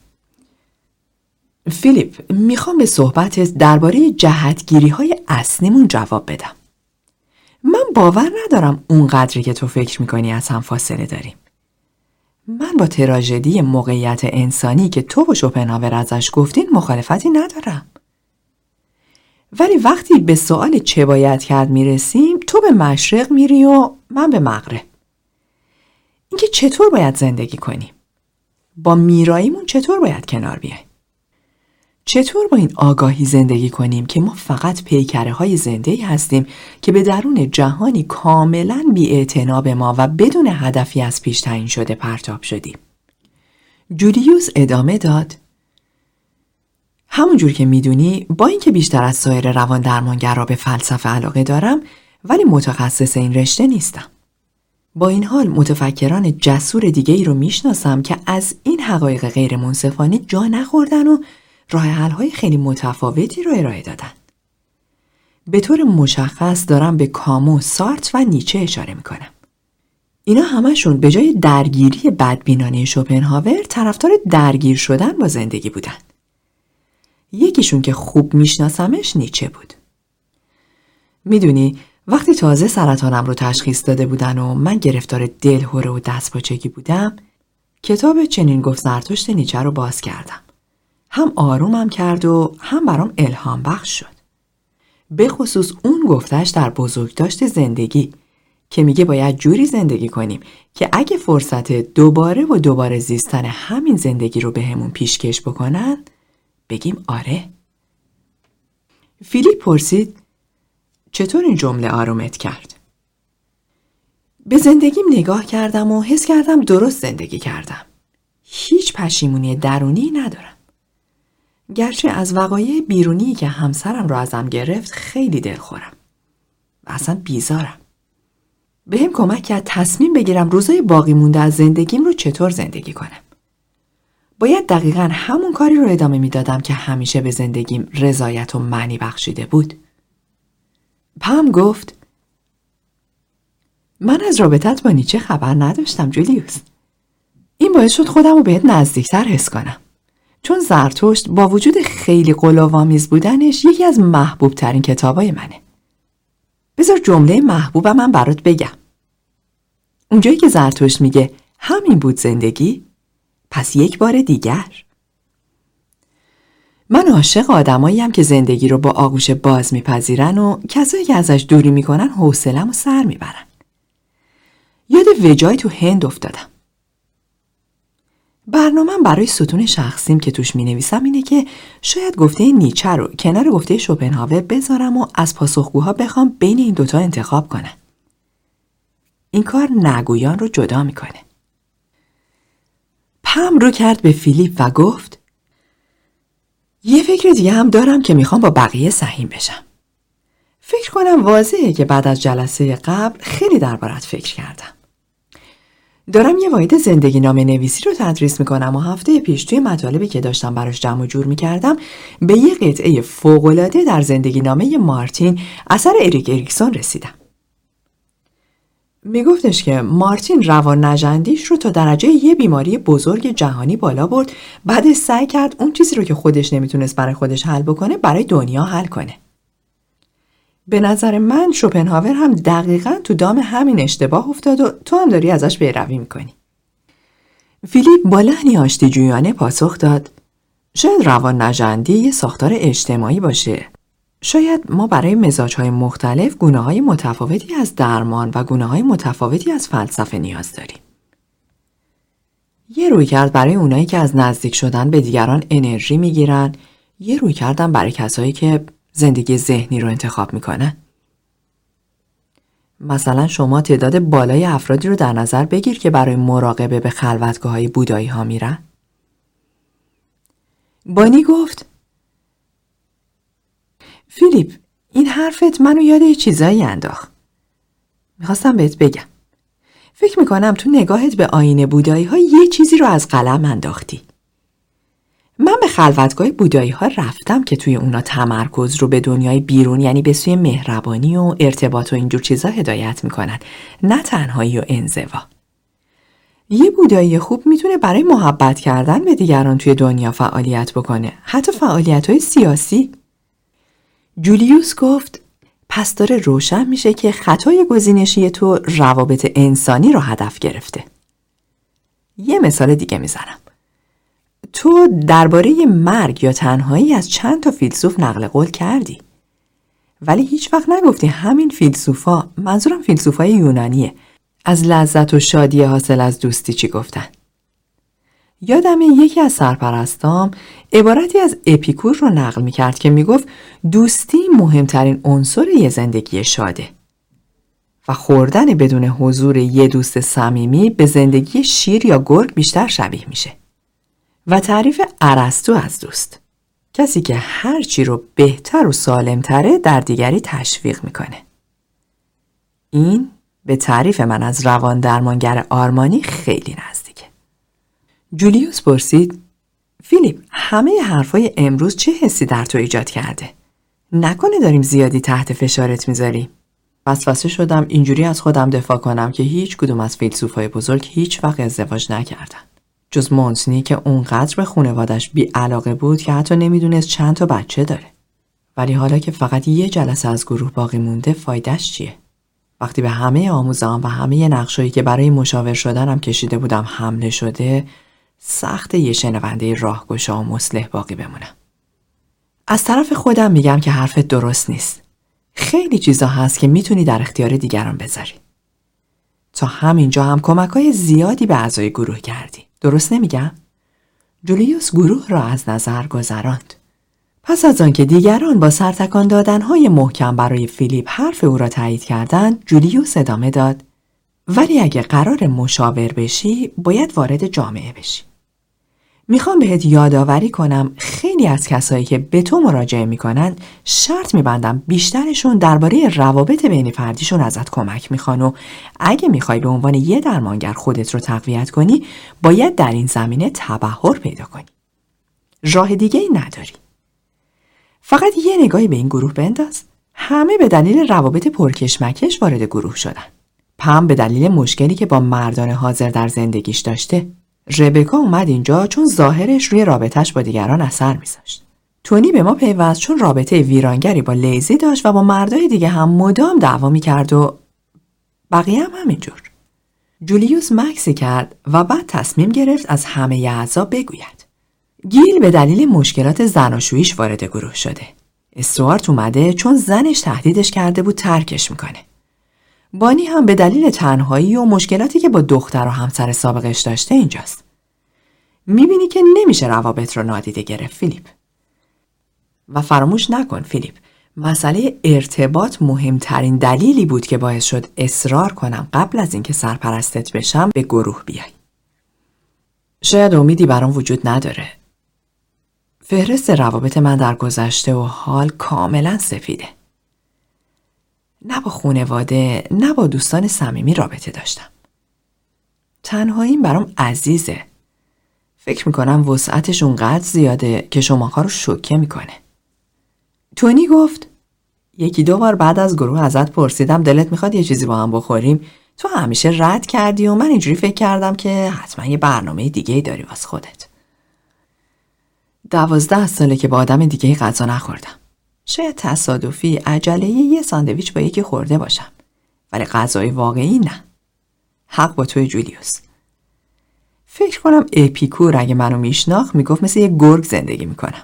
فیلیپ می‌خوام به صحبتت درباره جهتگیری های اصلیمون جواب بدم. من باور ندارم اونقدری که تو فکر می‌کنی از هم فاصله داریم. من با تراژدی موقعیت انسانی که تو و شوپنهاور ازش گفتین مخالفتی ندارم. ولی وقتی به سوال چه باید کرد می‌رسیم تو به مشرق میری و من به مغرب. اینکه چطور باید زندگی کنیم با میراییمون چطور باید کنار بیایم چطور با این آگاهی زندگی کنیم که ما فقط پیکره های زنده هستیم که به درون جهانی کاملا بی به ما و بدون هدفی از پیش تعیین شده پرتاب شدیم؟ جولیوس ادامه داد همونجور که می‌دونی با اینکه بیشتر از سایر روان درمانگرا به فلسفه علاقه دارم ولی متخصص این رشته نیستم. با این حال متفکران جسور دیگه ای رو می‌شناسم که از این حقایق غیر منصفانه جا نخوردن و راه های خیلی متفاوتی رو ارائه دادن. به طور مشخص دارم به کامو، سارت و نیچه اشاره می‌کنم. اینا همشون به جای درگیری بدبینانه شوپنهاور طرفدار درگیر شدن با زندگی بودن. یکیشون که خوب میشناسمش نیچه بود. می‌دونی وقتی تازه سرطانم رو تشخیص داده بودن و من گرفتار دلهوره و دستپاچگی بودم کتاب چنین گفت زرتشت نیچه رو باز کردم. هم آرومم کرد و هم برام الهام بخش شد. به خصوص اون گفتش در بزرگداشت زندگی که میگه باید جوری زندگی کنیم که اگه فرصت دوباره و دوباره زیستن همین زندگی رو بهمون همون پیشکش بکنن بگیم آره فیلیپ پرسید چطور این جمله آرومت کرد؟ به زندگیم نگاه کردم و حس کردم درست زندگی کردم. هیچ پشیمونی درونی ندارم. گرچه از وقایع بیرونی که همسرم را ازم گرفت خیلی دلخورم. و اصلا بیزارم. به هم کمک کرد تصمیم بگیرم روزای باقی مونده از زندگیم رو چطور زندگی کنم. باید دقیقا همون کاری رو ادامه می‌دادم که همیشه به زندگیم رضایت و معنی بخشیده بود. پم گفت من از رابطت با نیچه خبر نداشتم جولیوس. این باعث شد خودم رو بهت نزدیکتر حس کنم. چون زرتشت با وجود خیلی قلاوامیز بودنش یکی از محبوب ترین کتابای منه. بذار جمله محبوبم من برات بگم. اونجایی که زرتشت میگه همین بود زندگی پس یک بار دیگر من عاشق آدمایی که زندگی رو با آغوش باز میپذیرن و کسایی که ازش دوری می‌کنن حوصلم و سر می‌برن. یاد وجای تو هند افتادم. برنامه برای ستون شخصیم که توش می نویسم اینه که شاید گفته نیچه رو کنار گفته شوپنهاور بذارم و از پاسخگوها بخوام بین این دوتا انتخاب کنم. این کار نگویان رو جدا می‌کنه. پم رو کرد به فیلیپ و گفت یه فکر دیگه هم دارم که می‌خوام با بقیه سهیم بشم. فکر کنم واضحه که بعد از جلسه قبل خیلی دربارت فکر کردم. دارم یه واحد زندگی نامه نویسی رو تدریس می‌کنم و هفته پیش توی مطالبی که داشتم براش جمع و جور می‌کردم به یه قطعه فوقالعاده در زندگی نامه مارتین اثر اریک اریکسون رسیدم. میگفتش که مارتین روان نجندیش رو تا درجه یه بیماری بزرگ جهانی بالا برد بعد سعی کرد اون چیزی رو که خودش نمی‌تونست برای خودش حل بکنه برای دنیا حل کنه. به نظر من شوپنهاور هم دقیقا تو دام همین اشتباه افتاد و تو هم داری ازش بیروی می‌کنی. فیلیپ با لحنی آشتی جویانه پاسخ داد شاید روان نجندی یه ساختار اجتماعی باشه شاید ما برای های مختلف گونه های متفاوتی از درمان و گونه های متفاوتی از فلسفه نیاز داریم. یه روی کرد برای اونایی که از نزدیک شدن به دیگران انرژی می‌گیرن، یه روی کردن برای کسایی که زندگی ذهنی رو انتخاب می‌کنن. مثلا شما تعداد بالای افرادی رو در نظر بگیر که برای مراقبه به خلوتگاه های بودایی ها میرن. بانی گفت فیلیپ این حرفت منو یاد یه چیزایی انداخت. می‌خواستم بهت بگم. فکر می‌کنم تو نگاهت به آینه بودایی ها یه چیزی رو از قلم انداختی. من به خلوتگاه بودایی ها رفتم که توی اونا تمرکز رو به دنیای بیرون یعنی به سوی مهربانی و ارتباط و اینجور چیزا هدایت می‌کنن نه تنهایی و انزوا. یه بودایی خوب می‌تونه برای محبت کردن به دیگران توی دنیا فعالیت بکنه حتی فعالیت های سیاسی جولیوس گفت پس داره روشن میشه که خطای گزینشی تو روابط انسانی رو هدف گرفته. یه مثال دیگه می‌زنم. تو درباره مرگ یا تنهایی از چند تا فیلسوف نقل قول کردی. ولی هیچ وقت نگفتی همین فیلسوفا منظورم فیلسوفای یونانیه از لذت و شادی حاصل از دوستی چی گفتن. یادم یکی از سرپرستام عبارتی از اپیکور رو نقل می کرد که می گفت دوستی مهمترین عنصر یه زندگی شاده و خوردن بدون حضور یه دوست صمیمی به زندگی شیر یا گرگ بیشتر شبیه میشه. و تعریف ارسطو از دوست کسی که هرچی رو بهتر و سالمتره در دیگری تشویق می‌کنه. این به تعریف من از روان درمانگر آرمانی خیلی نزدیکه. جولیوس پرسید فیلیپ همه حرفای امروز چه حسی در تو ایجاد کرده؟ نکنه داریم زیادی تحت فشارت می‌ذاریم. وسوسه شدم اینجوری از خودم دفاع کنم که هیچ کدوم از فیلسوفای بزرگ هیچ وقت ازدواج نکردن. جز مونتنی که اونقدر به خونوادش بی علاقه بود که حتی نمی‌دونست چند تا بچه داره. ولی حالا که فقط یه جلسه از گروه باقی مونده فایدهش چیه؟ وقتی به همه آموزان و همه نقشایی که برای مشاور شدنم کشیده بودم حمله شده سخت یه شنونده راهگشا و مسلح باقی بمونم. از طرف خودم میگم که حرفت درست نیست. خیلی چیزا هست که می‌تونی در اختیار دیگران بذاری. تا همینجا هم کمک های زیادی به اعضای گروه کردی. درست نمیگم؟ جولیوس گروه را از نظر گذراند. پس از آنکه دیگران با سرتکان دادنهای محکم برای فیلیپ حرف او را تایید کردند، جولیوس ادامه داد ولی اگه قرار مشاور بشی باید وارد جامعه بشی. می‌خوام بهت یادآوری کنم خیلی از کسایی که به تو مراجعه می‌کنن شرط میبندم بیشترشون درباره روابط بین فردیشون ازت کمک می‌خوان و اگه می‌خوای به عنوان یه درمانگر خودت رو تقویت کنی باید در این زمینه تبهر پیدا کنی. راه دیگه ای نداری. فقط یه نگاهی به این گروه بنداز. همه به دلیل روابط پرکشمکش وارد گروه شدن. پم به دلیل مشکلی که با مردان حاضر در زندگیش داشته. ربکا اومد اینجا چون ظاهرش روی رابطش با دیگران اثر میذاشت. تونی به ما پیوست چون رابطه ویرانگری با لیزی داشت و با مردای دیگه هم مدام دعوا می‌کرد و بقیه هم همینجور. جولیوس مکسی کرد و بعد تصمیم گرفت از همه اعضا بگوید. گیل به دلیل مشکلات زناشوییش وارد گروه شده. استوارت اومده چون زنش تهدیدش کرده بود ترکش می‌کنه. بانی هم به دلیل تنهایی و مشکلاتی که با دختر و همسر سابقش داشته اینجاست. می‌بینی که نمیشه روابط رو نادیده گرفت فیلیپ. و فراموش نکن فیلیپ مسئله ارتباط مهمترین دلیلی بود که باعث شد اصرار کنم قبل از اینکه سرپرستت بشم به گروه بیای. شاید امیدی برام وجود نداره. فهرست روابط من در گذشته و حال کاملا سفیده. نه با خونواده نه با دوستان صمیمی رابطه داشتم. تنهایی برام عزیزه. فکر می‌کنم وسعتش اونقدر زیاده که شماها رو شوکه می‌کنه. تونی گفت یکی دو بار بعد از گروه ازت پرسیدم دلت می‌خواد یه چیزی با هم بخوریم تو همیشه رد کردی و من اینجوری فکر کردم که حتما یه برنامه دیگه داری واس خودت. دوازده ساله که با آدم دیگه غذا نخوردم. شاید تصادفی عجله یه ساندویچ با یکی خورده باشم. ولی غذای واقعی نه. حق با توی جولیوس. فکر کنم اپیکور اگه منو میشناخت می‌گفت مثل یه گرگ زندگی می‌کنم.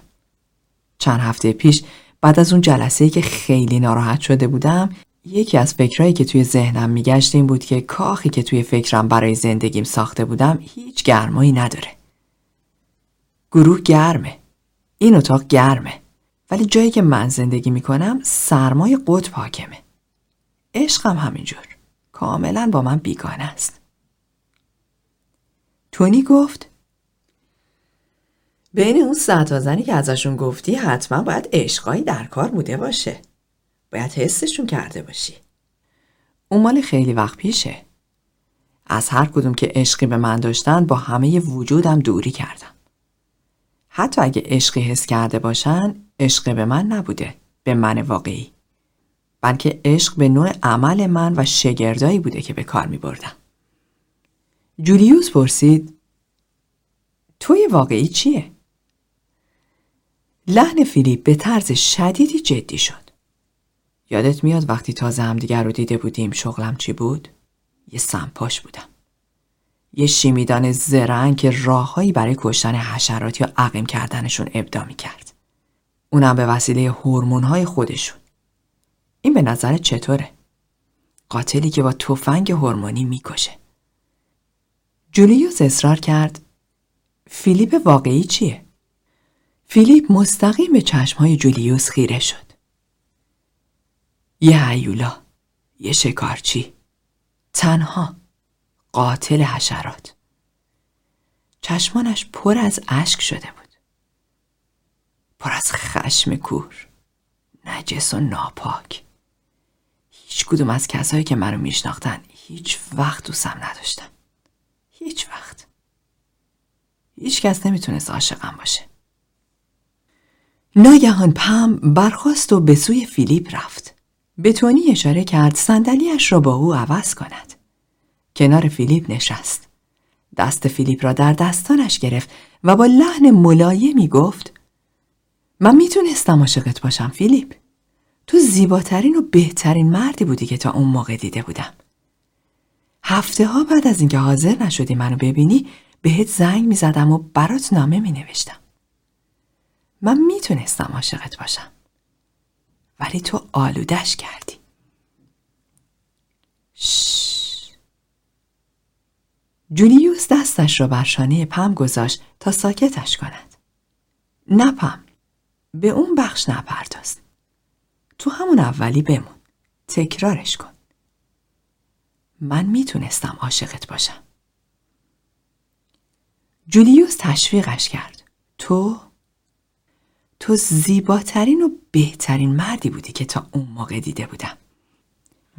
چند هفته پیش بعد از اون جلسه که خیلی ناراحت شده بودم یکی از فکرهایی که توی ذهنم میگشت این بود که کاخی که توی فکرم برای زندگیم ساخته بودم هیچ گرمایی نداره. گروه گرمه. این اتاق گرمه. ولی جایی که من زندگی می‌کنم سرمای قطب حاکمه. عشقم همینجور. کاملا با من بیگانه است. تونی گفت بین اون سه زنی که ازشون گفتی حتما باید عشقایی در کار بوده باشه. باید حسشون کرده باشی. اون مال خیلی وقت پیشه. از هر کدوم که عشقی به من داشتن با همه وجودم دوری کردم. حتی اگه عشقی حس کرده باشن عشق به من نبوده به من واقعی بلکه عشق به نوع عمل من و شگردایی بوده که به کار می بردم. جولیوس پرسید توی واقعی چیه؟ لحن فیلیپ به طرز شدیدی جدی شد. یادت میاد وقتی تازه همدیگر رو دیده بودیم شغلم چی بود؟ یه سمپاش بودم. یه شیمیدان زرنگ که راههایی برای کشتن حشرات یا عقیم کردنشون ابدا می کرد. اونم به وسیله های خودشون. این به نظر چطوره؟ قاتلی که با تفنگ هورمونی می‌کشه. جولیوس اصرار کرد فیلیپ واقعی چیه؟ فیلیپ مستقیم به چشمهای جولیوس خیره شد. یه هیولا، یه شکارچی، تنها، قاتل حشرات. چشمانش پر از اشک شده بود. پر از خشم کور، نجس و ناپاک. هیچ کدوم از کسایی که منو میشناختن هیچ وقت دوستم نداشتن. هیچ وقت. هیچ کس نمی‌تونست عاشقم باشه. ناگهان پم برخاست و به سوی فیلیپ رفت. به تونی اشاره کرد صندلی‌اش را با او عوض کند. کنار فیلیپ نشست. دست فیلیپ را در دستانش گرفت و با لحن ملایمی گفت من می‌تونستم عاشقت باشم فیلیپ. تو زیباترین و بهترین مردی بودی که تا اون موقع دیده بودم. هفته ها بعد از اینکه حاضر نشدی منو ببینی بهت زنگ می زدم و برات نامه می نوشتم. من می‌تونستم عاشقت باشم. ولی تو آلودش کردی. شش. جولیوس دستش را بر شانه پم گذاشت تا ساکتش کند. نه پم. به اون بخش نپرداز. تو همون اولی بمون. تکرارش کن. من می‌تونستم عاشقت باشم. جولیوس تشویقش کرد. تو تو زیباترین و بهترین مردی بودی که تا اون موقع دیده بودم.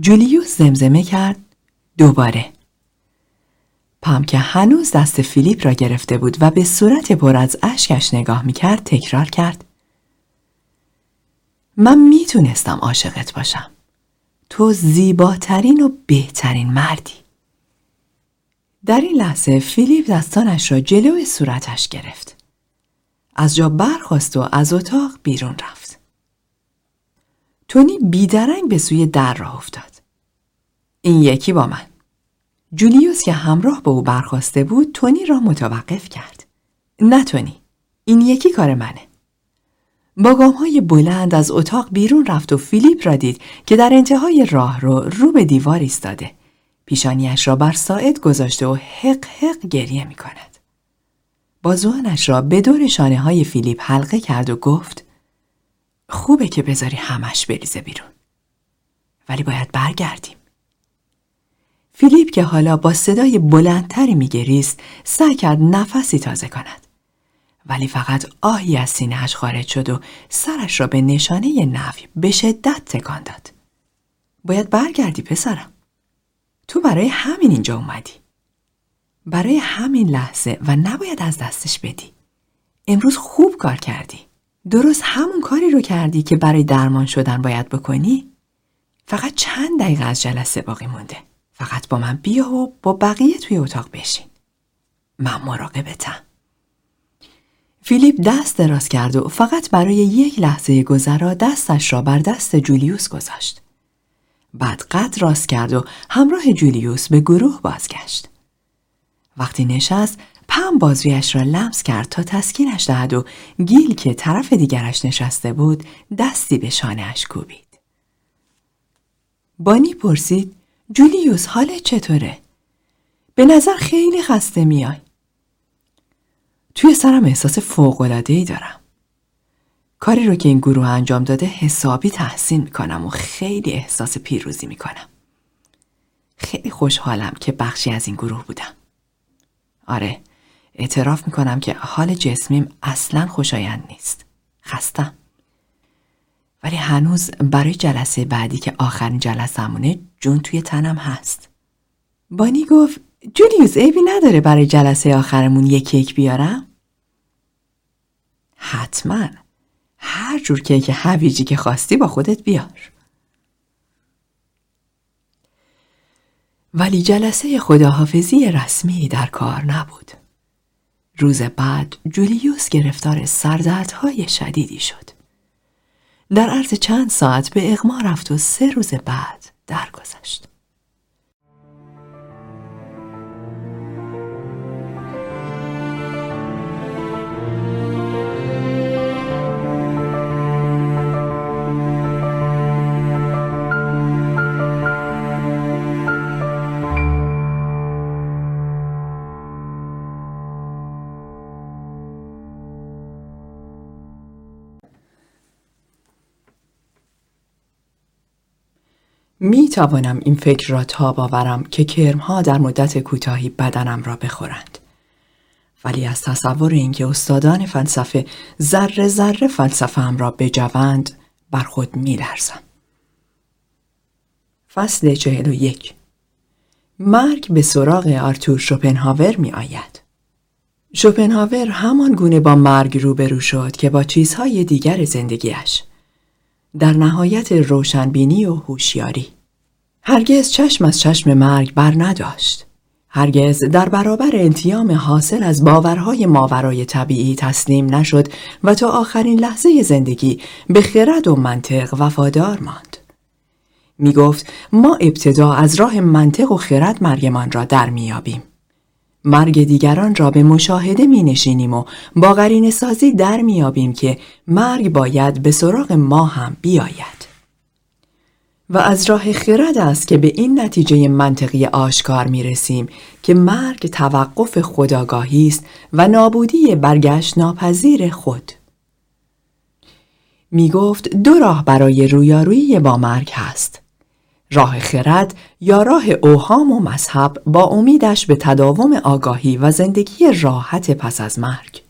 جولیوس زمزمه کرد دوباره. پم که هنوز دست فیلیپ را گرفته بود و به صورت پر از اشکش نگاه می‌کرد تکرار کرد. من می‌تونستم عاشقت باشم. تو زیباترین و بهترین مردی. در این لحظه فیلیپ دستانش را جلوی صورتش گرفت. از جا برخواست و از اتاق بیرون رفت. تونی بیدرنگ به سوی در راه افتاد. این یکی با من. جولیوس که همراه به او برخواسته بود تونی را متوقف کرد. نه تونی. این یکی کار منه. با گام های بلند از اتاق بیرون رفت و فیلیپ را دید که در انتهای راه رو رو به دیوار ایستاده. پیشانیش را بر ساعد گذاشته و حق حق گریه می کند. بازوانش را به دور شانه های فیلیپ حلقه کرد و گفت خوبه که بذاری همش بریزه بیرون. ولی باید برگردیم. فیلیپ که حالا با صدای بلندتری میگریست سعی کرد نفسی تازه کند. ولی فقط آهی از سینهش خارج شد و سرش را به نشانه نفی به شدت تکان داد. باید برگردی پسرم. تو برای همین اینجا اومدی. برای همین لحظه و نباید از دستش بدی. امروز خوب کار کردی. درست همون کاری رو کردی که برای درمان شدن باید بکنی. فقط چند دقیقه از جلسه باقی مونده. فقط با من بیا و با بقیه توی اتاق بشین. من مراقبتم. فیلیپ دست دراز کرد و فقط برای یک لحظه گذرا دستش را بر دست جولیوس گذاشت. بعد قد راست کرد و همراه جولیوس به گروه بازگشت. وقتی نشست پم بازویش را لمس کرد تا تسکینش دهد و گیل که طرف دیگرش نشسته بود دستی به شانهاش کوبید. بانی پرسید جولیوس حالت چطوره؟ به نظر خیلی خسته میای. توی سرم احساس فوقلادهی دارم. کاری رو که این گروه انجام داده حسابی تحسین می‌کنم و خیلی احساس پیروزی می‌کنم. خیلی خوشحالم که بخشی از این گروه بودم. آره اعتراف می‌کنم که حال جسمیم اصلا خوشایند نیست. خستم. ولی هنوز برای جلسه بعدی که آخرین جلسمونه جون توی تنم هست. بانی گفت جولیوس عیبی نداره برای جلسه آخرمون یک کیک بیارم؟ حتما هر جور کیک هویجی که خواستی با خودت بیار ولی جلسه خداحافظی رسمی در کار نبود روز بعد جولیوس گرفتار سردردهای شدیدی شد در عرض چند ساعت به اغما رفت و سه روز بعد درگذشت. می توانم این فکر را تاب آورم که کرمها در مدت کوتاهی بدنم را بخورند. ولی از تصور اینکه استادان فلسفه ذره ذره فلسفه هم را بجوند بر خود می لرزم. فصل چهل و یک مرگ به سراغ آرتور شوپنهاور می آید. شوپنهاور همان گونه با مرگ روبرو شد که با چیزهای دیگر زندگیش. در نهایت روشنبینی و هوشیاری. هرگز چشم از چشم مرگ بر نداشت. هرگز در برابر انتیام حاصل از باورهای ماورای طبیعی تسلیم نشد و تا آخرین لحظه زندگی به خرد و منطق وفادار ماند. می گفت ما ابتدا از راه منطق و خرد مرگمان را در میابیم. مرگ دیگران را به مشاهده می نشینیم و با قرین سازی در میابیم که مرگ باید به سراغ ما هم بیاید. و از راه خرد است که به این نتیجه منطقی آشکار می رسیم که مرگ توقف خداگاهی است و نابودی برگشت ناپذیر خود. می گفت دو راه برای رویارویی با مرگ هست. راه خرد یا راه اوهام و مذهب با امیدش به تداوم آگاهی و زندگی راحت پس از مرگ.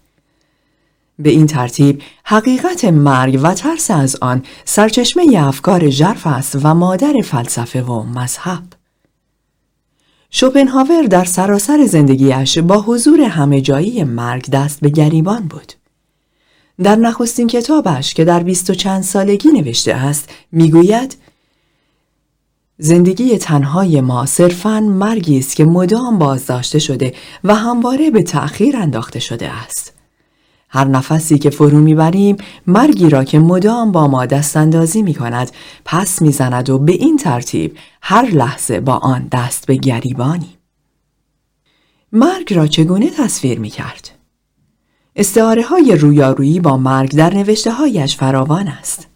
به این ترتیب حقیقت مرگ و ترس از آن سرچشمه افکار ژرف است و مادر فلسفه و مذهب. شوپنهاور در سراسر زندگیش با حضور همه جایی مرگ دست به گریبان بود. در نخستین کتابش که در بیست و چند سالگی نوشته است می‌گوید زندگی تنهای ما صرفاً مرگی است که مدام بازداشته شده و همواره به تأخیر انداخته شده است. هر نفسی که فرو می‌بریم مرگی را که مدام با ما دست اندازی می کند پس می‌زند و به این ترتیب هر لحظه با آن دست به گریبانی. مرگ را چگونه تصویر می کرد؟ استعاره های رویارویی با مرگ در نوشته هایش فراوان است.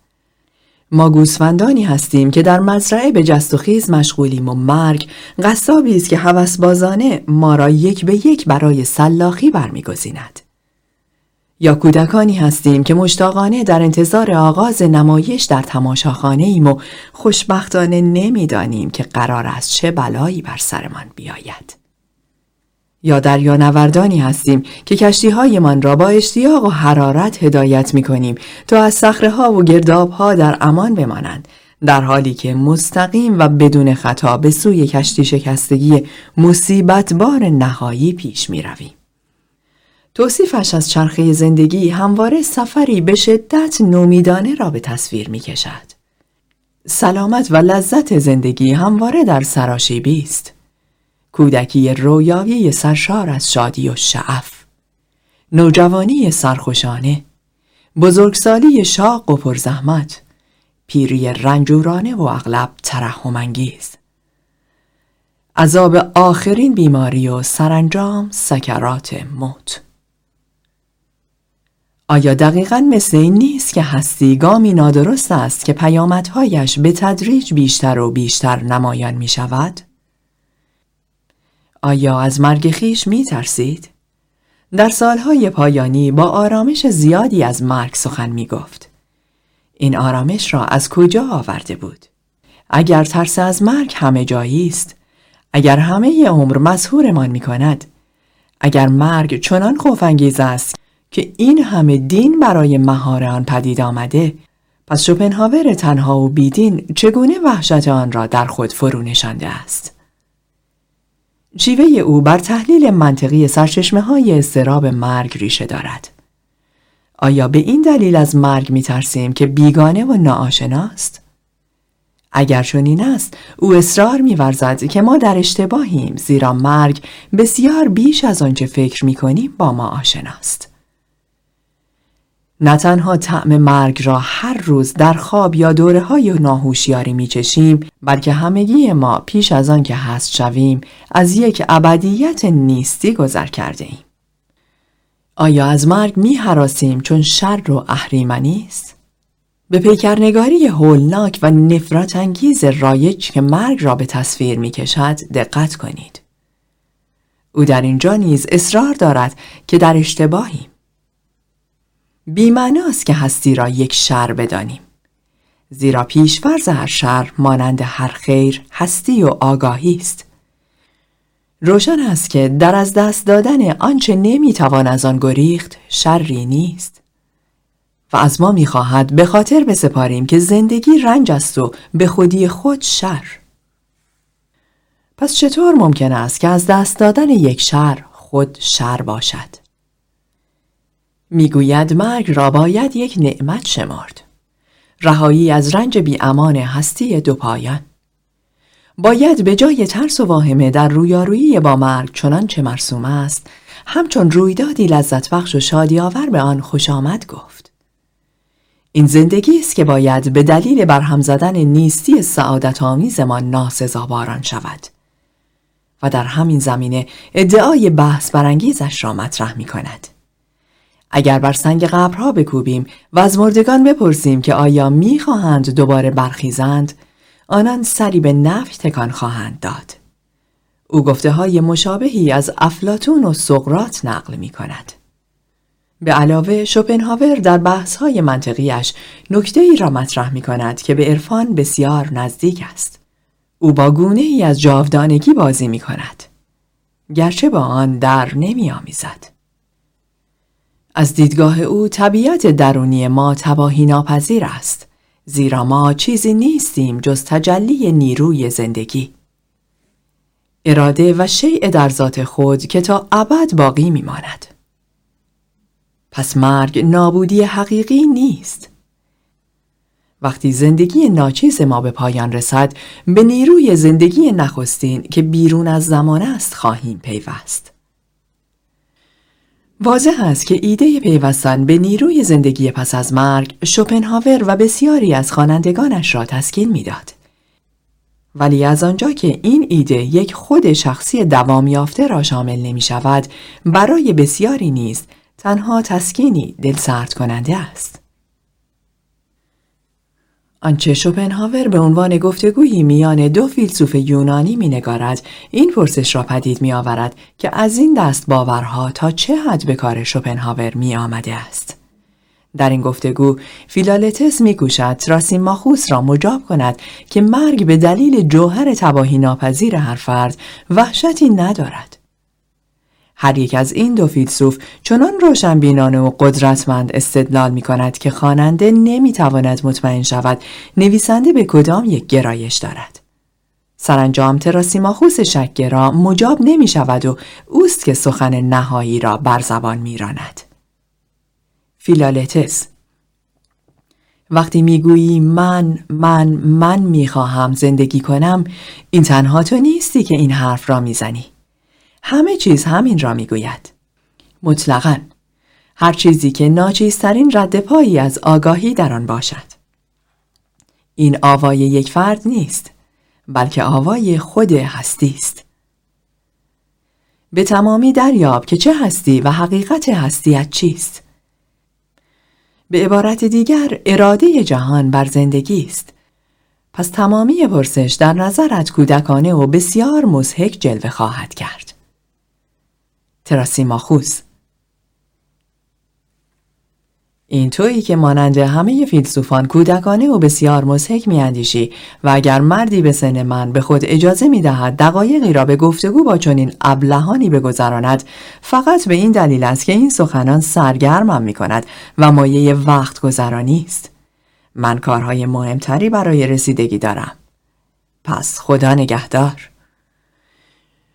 ما گوسفندانی هستیم که در مزرعه به جست و خیز مشغولیم و مرگ قصابی است که هوسبازانه ما را یک به یک برای سلاخی برمیگزیند. یا کودکانی هستیم که مشتاقانه در انتظار آغاز نمایش در تماشاخانه ایم و خوشبختانه نمی‌دانیم که قرار است چه بلایی بر سرمان بیاید. یا دریانوردانی هستیم که کشتی هایمان را با اشتیاق و حرارت هدایت می کنیم تا از صخره ها و گرداب ها در امان بمانند در حالی که مستقیم و بدون خطا به سوی کشتی شکستگی مصیبت بار نهایی پیش می رویم. توصیفش از چرخه زندگی همواره سفری به شدت نومیدانه را به تصویر می کشد. سلامت و لذت زندگی همواره در سراشیبی است. کودکی رویایی سرشار از شادی و شعف. نوجوانی سرخوشانه. بزرگسالی شاق و پرزحمت. پیری رنجورانه و اغلب ترحمانگیز. عذاب آخرین بیماری و سرانجام سکرات موت. آیا دقیقا مثل این نیست که هستی گامی نادرست است که پیامدهایش به تدریج بیشتر و بیشتر نمایان می شود؟ آیا از مرگ خیش می ترسید؟ در سالهای پایانی با آرامش زیادی از مرگ سخن می گفت. این آرامش را از کجا آورده بود؟ اگر ترس از مرگ همه جایی است، اگر همه عمر مسهورمان می کند، اگر مرگ چنان خوفانگیز است که این همه دین برای مهار آن پدید آمده پس شوپنهاور تنها و بیدین چگونه وحشت آن را در خود فرو نشانده است شیوه او بر تحلیل منطقی سرچشمه های استراب مرگ ریشه دارد آیا به این دلیل از مرگ می ترسیم که بیگانه و ناآشناست؟ اگر چنین است او اصرار میورزد که ما در اشتباهیم زیرا مرگ بسیار بیش از آنچه فکر می کنیم با ما آشناست. نه تنها طعم مرگ را هر روز در خواب یا دوره های ناهوشیاری می چشیم بلکه همگی ما پیش از آن که هست شویم از یک ابدیت نیستی گذر کرده ایم. آیا از مرگ می حراسیم چون شر و اهریمنی است؟ به پیکرنگاری هولناک و نفرت انگیز رایج که مرگ را به تصویر می کشد دقت کنید. او در اینجا نیز اصرار دارد که در اشتباهیم. بیمعناست که هستی را یک شر بدانیم. زیرا پیشورز هر شر مانند هر خیر هستی و آگاهی است. روشن است که در از دست دادن آنچه نمی‌توان از آن گریخت شری نیست. و از ما می‌خواهد به خاطر بسپاریم که زندگی رنج است و به خودی خود شر. پس چطور ممکن است که از دست دادن یک شر خود شر باشد؟ می‌گوید مرگ را باید یک نعمت شمرد. رهایی از رنج بی امان هستی دو پایان. باید به جای ترس و واهمه در رویارویی با مرگ چنانچه مرسوم است همچون رویدادی لذت بخش و شادی آور به آن خوش آمد گفت. این زندگی است که باید به دلیل برهم زدن نیستی سعادت آمیزمان ناسزاواران شود. و در همین زمینه ادعای بحث برانگیزش را مطرح می کند. اگر بر سنگ قبرها بکوبیم و از مردگان بپرسیم که آیا می‌خواهند دوباره برخیزند آنان سری به نفی تکان خواهند داد او گفته های مشابهی از افلاتون و سقرات نقل می کند. به علاوه شوپنهاور در بحث های منطقیش نکته ای را مطرح می کند که به عرفان بسیار نزدیک است. او با گونه ای از جاودانگی بازی می کند. گرچه با آن در نمی آمیزد. از دیدگاه او طبیعت درونی ما تباهی ناپذیر است زیرا ما چیزی نیستیم جز تجلی نیروی زندگی. اراده و شیء در ذات خود که تا ابد باقی میماند. پس مرگ نابودی حقیقی نیست. وقتی زندگی ناچیز ما به پایان رسد به نیروی زندگی نخستین که بیرون از زمان است خواهیم پیوست. واضح است که ایده پیوستن به نیروی زندگی پس از مرگ شوپنهاور و بسیاری از خوانندگانش را تسکین می‌داد. ولی از آنجا که این ایده یک خود شخصی دوام یافته را شامل نمی شود برای بسیاری نیز تنها تسکینی دل سرد کننده است. آنچه شوپنهاور به عنوان گفتگویی میان دو فیلسوف یونانی مینگارد این پرسش را پدید می آورد که از این دست باورها تا چه حد به کار شوپنهاور می آمده است. در این گفتگو فیلالتس می کوشد تراسیماخوس را مجاب کند که مرگ به دلیل جوهر تباهی ناپذیر هر فرد وحشتی ندارد. هر یک از این دو فیلسوف چنان روشنبینانه و قدرتمند استدلال می کند که خواننده نمی تواند مطمئن شود نویسنده به کدام یک گرایش دارد. سرانجام تراسیماخوس شکگرا مجاب نمی شود و اوست که سخن نهایی را بر زبان می راند. فیلالتس وقتی می‌گویی من من من می‌خواهم زندگی کنم این تنها تو نیستی که این حرف را می‌زنی همه چیز همین را می‌گوید. مطلقا هر چیزی که ناچیزترین رد پایی از آگاهی در آن باشد. این آوای یک فرد نیست بلکه آوای خود هستی است. به تمامی دریاب که چه هستی و حقیقت هستیت چیست. به عبارت دیگر اراده جهان بر زندگی است. پس تمامی پرسش در نظرت کودکانه و بسیار مزهک جلوه خواهد کرد. تراسیماخوس این تویی که مانند همه فیلسوفان کودکانه و بسیار مزهک میاندیشی و اگر مردی به سن من به خود اجازه می‌دهد دقایقی را به گفتگو با چنین ابلهانی بگذراند فقط به این دلیل است که این سخنان سرگرمم می کند و مایه وقت گذرانی است من کارهای مهمتری برای رسیدگی دارم. پس خدا نگهدار.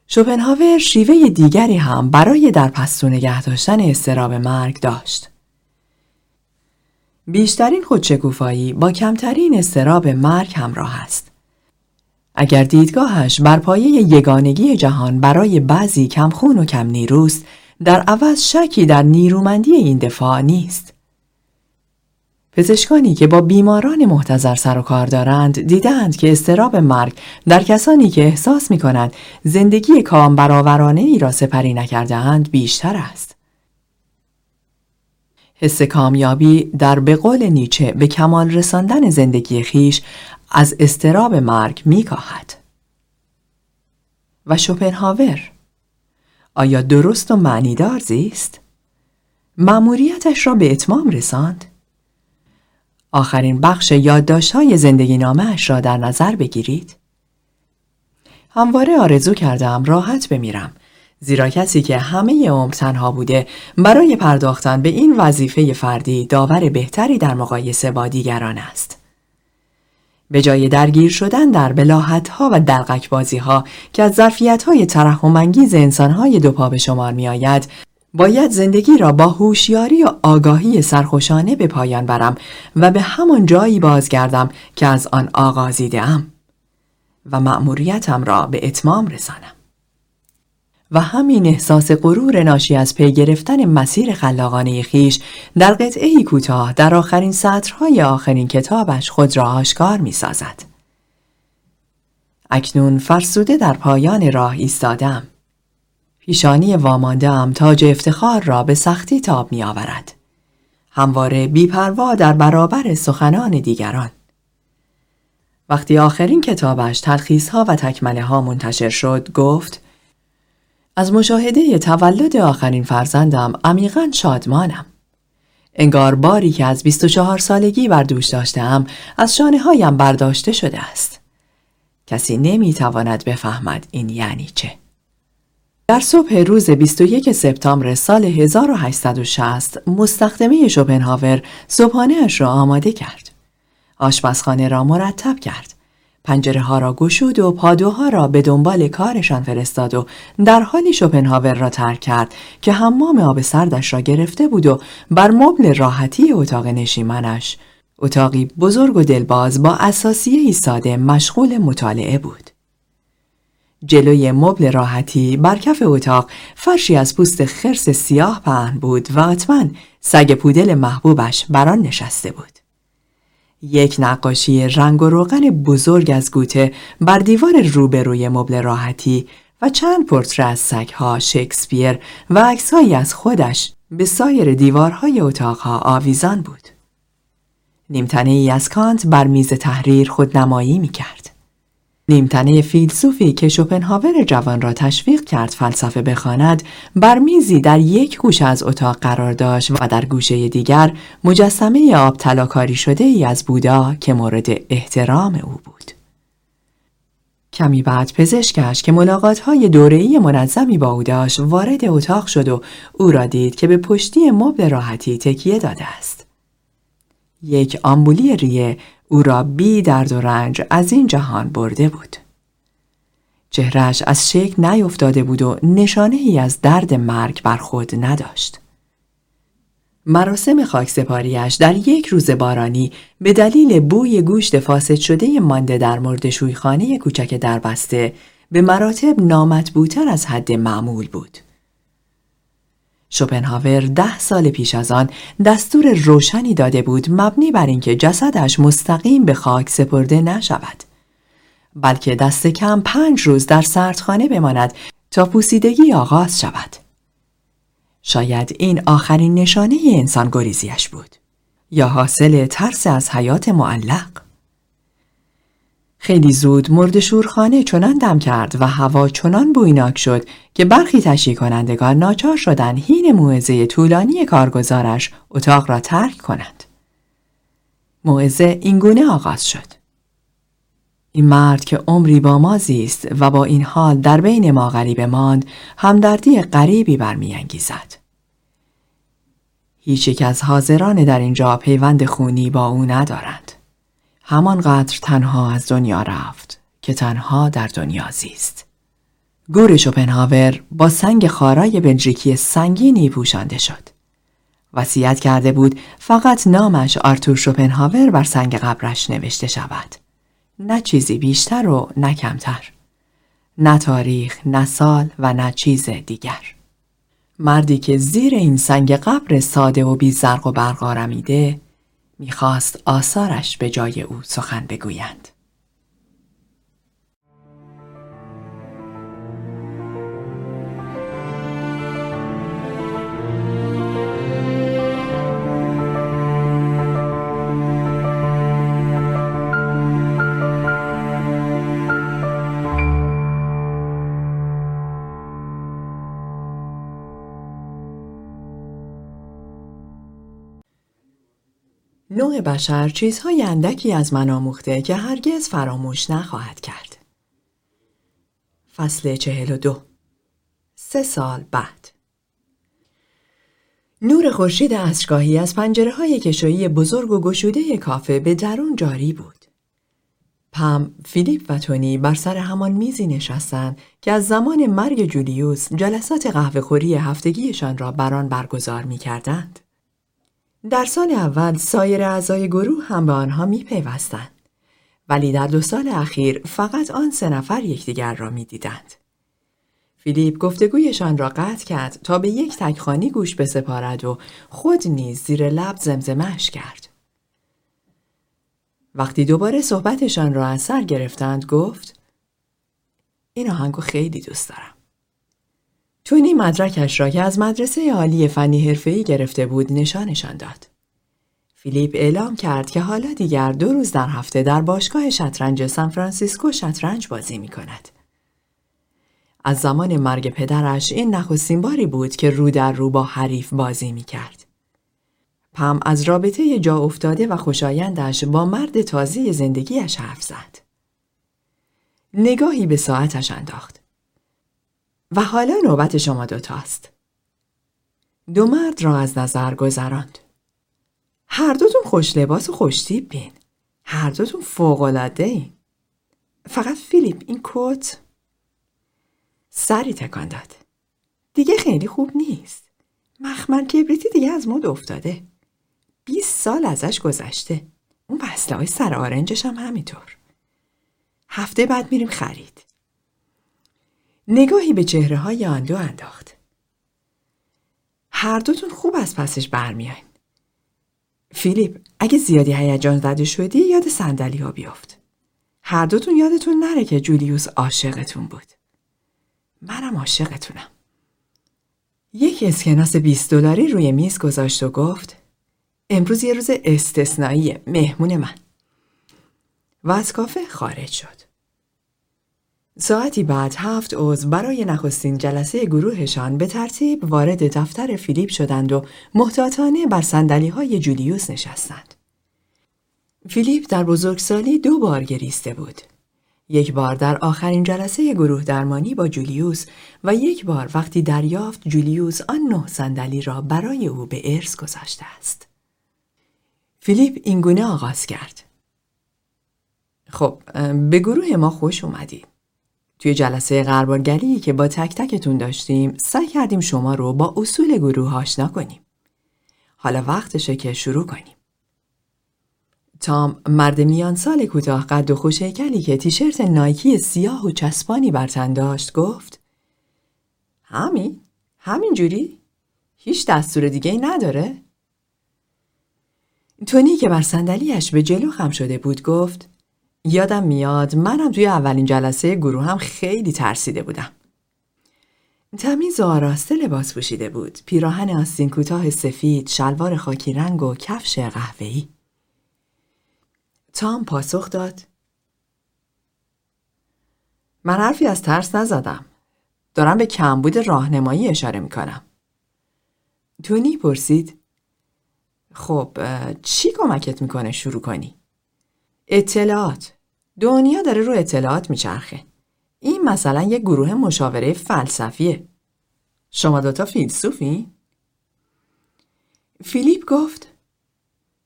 شوپنهاور شیوه دیگری هم برای در پستو نگه داشتن استراب مرگ داشت. بیشترین خودشکوفایی با کمترین استراب مرگ همراه است. اگر دیدگاهش بر پایه یگانگی جهان برای بعضی کمخون و کم نیروست، در عوض شکی در نیرومندی این دفاع نیست. پزشکانی که با بیماران محتظر سر و کار دارند دیدند که استراب مرگ در کسانی که احساس می کنند زندگی کام برآورانه ای را سپری نکردهاند بیشتر است. حس کامیابی در به قول نیچه به کمال رساندن زندگی خیش از استراب مرگ می کاهد. و شوپنهاور آیا درست و معنیدار زیست؟ معموریتش را به اتمام رساند؟ آخرین بخش یادداشت‌های زندگی نامه را در نظر بگیرید. همواره آرزو کردم راحت بمیرم زیرا کسی که همه عمر تنها بوده برای پرداختن به این وظیفه فردی داور بهتری در مقایسه با دیگران است. به جای درگیر شدن در بلاحت ها و دلقک بازی ها که از ظرفیت های ترحم انسان های دو پا به شمار می آید، باید زندگی را با هوشیاری و آگاهی سرخوشانه به پایان برم و به همان جایی بازگردم که از آن آغازیده و مأموریتم را به اتمام رسانم. و همین احساس غرور ناشی از پی گرفتن مسیر خلاقانه خیش در قطعه کوتاه در آخرین سطرهای آخرین کتابش خود را آشکار می سازد. اکنون فرسوده در پایان راه ایستادم. پیشانی وامانده ام تاج افتخار را به سختی تاب می آورد. همواره بیپروا در برابر سخنان دیگران. وقتی آخرین کتابش تلخیص ها و تکمله ها منتشر شد گفت از مشاهده تولد آخرین فرزندم عمیقا شادمانم. انگار باری که از 24 سالگی بر دوش داشتم از شانه هایم برداشته شده است. کسی نمی تواند بفهمد این یعنی چه. در صبح روز 21 سپتامبر سال 1860 مستخدمه شوپنهاور صبحانه اش را آماده کرد. آشپزخانه را مرتب کرد. پنجره ها را گشود و پادوها را به دنبال کارشان فرستاد و در حالی شوپنهاور را ترک کرد که حمام آب سردش را گرفته بود و بر مبل راحتی اتاق نشیمنش اتاقی بزرگ و دلباز با اساسیه ساده مشغول مطالعه بود. جلوی مبل راحتی بر کف اتاق فرشی از پوست خرس سیاه پهن بود و حتما سگ پودل محبوبش بران نشسته بود. یک نقاشی رنگ و روغن بزرگ از گوته بر دیوار روبروی مبل راحتی و چند پورتره از سگها شکسپیر و عکسهایی از خودش به سایر دیوارهای اتاقها آویزان بود. نیمتنه ای از کانت بر میز تحریر خودنمایی می کرد. نیمتنه فیلسوفی که شوپنهاور جوان را تشویق کرد فلسفه بخواند بر میزی در یک گوشه از اتاق قرار داشت و در گوشه دیگر مجسمه آب تلاکاری شده ای از بودا که مورد احترام او بود. کمی بعد پزشکش که ملاقات های دوره‌ای منظمی با او داشت وارد اتاق شد و او را دید که به پشتی مبل راحتی تکیه داده است. یک آمبولی ریه او را بی درد و رنج از این جهان برده بود. چهرش از شکل نیفتاده بود و نشانه ای از درد مرگ بر خود نداشت. مراسم خاکسپاریش در یک روز بارانی به دلیل بوی گوشت فاسد شده مانده در مردشویخانه کوچک دربسته به مراتب نامطبوعتر از حد معمول بود. شوپنهاور ده سال پیش از آن دستور روشنی داده بود مبنی بر اینکه جسدش مستقیم به خاک سپرده نشود. بلکه دست کم پنج روز در سردخانه بماند تا پوسیدگی آغاز شود. شاید این آخرین نشانه انسان گریزیش بود. یا حاصل ترس از حیات معلق. خیلی زود مرد شورخانه چنان دم کرد و هوا چنان بویناک شد که برخی تشییع کنندگان ناچار شدن هین موعظه طولانی کارگزارش اتاق را ترک کنند. موعظه اینگونه آغاز شد. این مرد که عمری با ما زیست و با این حال در بین ما غریب ماند همدردی غریبی برمیانگیزد. هیچ یک از حاضران در اینجا پیوند خونی با او ندارند. همانقدر تنها از دنیا رفت که تنها در دنیا زیست. گور شوپنهاور با سنگ خارای بلژیکی سنگینی پوشانده شد. وصیت کرده بود فقط نامش آرتور شوپنهاور بر سنگ قبرش نوشته شود. نه چیزی بیشتر و نه کمتر. نه تاریخ، نه سال و نه چیز دیگر. مردی که زیر این سنگ قبر ساده و بیزرق و برقارمیده می‌خواست آثارش به جای او سخن بگویند. بشر چیزهای اندکی از من آموخته که هرگز فراموش نخواهد کرد. فصل چهل و دو سه سال بعد نور خورشید اشکاهی از پنجره های کشویی بزرگ و گشوده کافه به درون جاری بود. پم، فیلیپ و تونی بر سر همان میزی نشستند که از زمان مرگ جولیوس جلسات قهوهخوری هفتگیشان را بران برگزار می کردند. در سال اول سایر اعضای گروه هم به آنها می پیوستند. ولی در دو سال اخیر فقط آن سه نفر یکدیگر را می دیدند. فیلیپ گفتگویشان را قطع کرد تا به یک تکخانی گوش بسپارد و خود نیز زیر لب زمزمش کرد. وقتی دوباره صحبتشان را از سر گرفتند گفت این آهنگو خیلی دوست دارم. تونی مدرکش را که از مدرسه عالی فنی حرفه‌ای گرفته بود نشانشان داد. فیلیپ اعلام کرد که حالا دیگر دو روز در هفته در باشگاه شطرنج سان فرانسیسکو شطرنج بازی می کند. از زمان مرگ پدرش این نخستین باری بود که رو در رو با حریف بازی می کرد. پم از رابطه جا افتاده و خوشایندش با مرد تازه زندگیش حرف زد. نگاهی به ساعتش انداخت. و حالا نوبت شما دوتاست. دو مرد را از نظر گذراند. هر دوتون خوش لباس و خوش بین. هر دوتون فوقلاده این. فقط فیلیپ این کت سری تکان داد. دیگه خیلی خوب نیست. مخمل کبریتی دیگه از مد افتاده. 20 سال ازش گذشته. اون وصله های سر آرنجش هم همینطور. هفته بعد میریم خرید. نگاهی به چهره های آن دو انداخت. هر دوتون خوب از پسش برمیاین. فیلیپ اگه زیادی هیجان زده شدی یاد صندلی ها بیافت. هر دوتون یادتون نره که جولیوس عاشقتون بود. منم عاشقتونم. یک اسکناس 20 دلاری روی میز گذاشت و گفت امروز یه روز استثنایی مهمون من. و از کافه خارج شد. ساعتی بعد هفت عضو برای نخستین جلسه گروهشان به ترتیب وارد دفتر فیلیپ شدند و محتاطانه بر سندلی های جولیوس نشستند. فیلیپ در بزرگسالی دو بار گریسته بود. یک بار در آخرین جلسه گروه درمانی با جولیوس و یک بار وقتی دریافت جولیوس آن نه صندلی را برای او به ارث گذاشته است. فیلیپ اینگونه آغاز کرد. خب به گروه ما خوش اومدید. توی جلسه غربالگری که با تک تکتون داشتیم سعی کردیم شما رو با اصول گروه آشنا کنیم. حالا وقتشه که شروع کنیم. تام مرد میان سال کوتاه قد و خوشیکلی که تیشرت نایکی سیاه و چسبانی بر تن داشت گفت همین؟ همین جوری؟ هیچ دستور دیگه ای نداره؟ تونی که بر صندلیاش به جلو خم شده بود گفت یادم میاد منم توی اولین جلسه گروه هم خیلی ترسیده بودم. تمیز و آراسته لباس پوشیده بود. پیراهن آستین کوتاه سفید، شلوار خاکی رنگ و کفش قهوه‌ای. تام پاسخ داد من حرفی از ترس نزدم. دارم به کمبود راهنمایی اشاره می‌کنم. تونی پرسید خب چی کمکت می‌کنه شروع کنی؟ اطلاعات دنیا داره رو اطلاعات میچرخه این مثلا یک گروه مشاوره فلسفیه شما دوتا فیلسوفی؟ فیلیپ گفت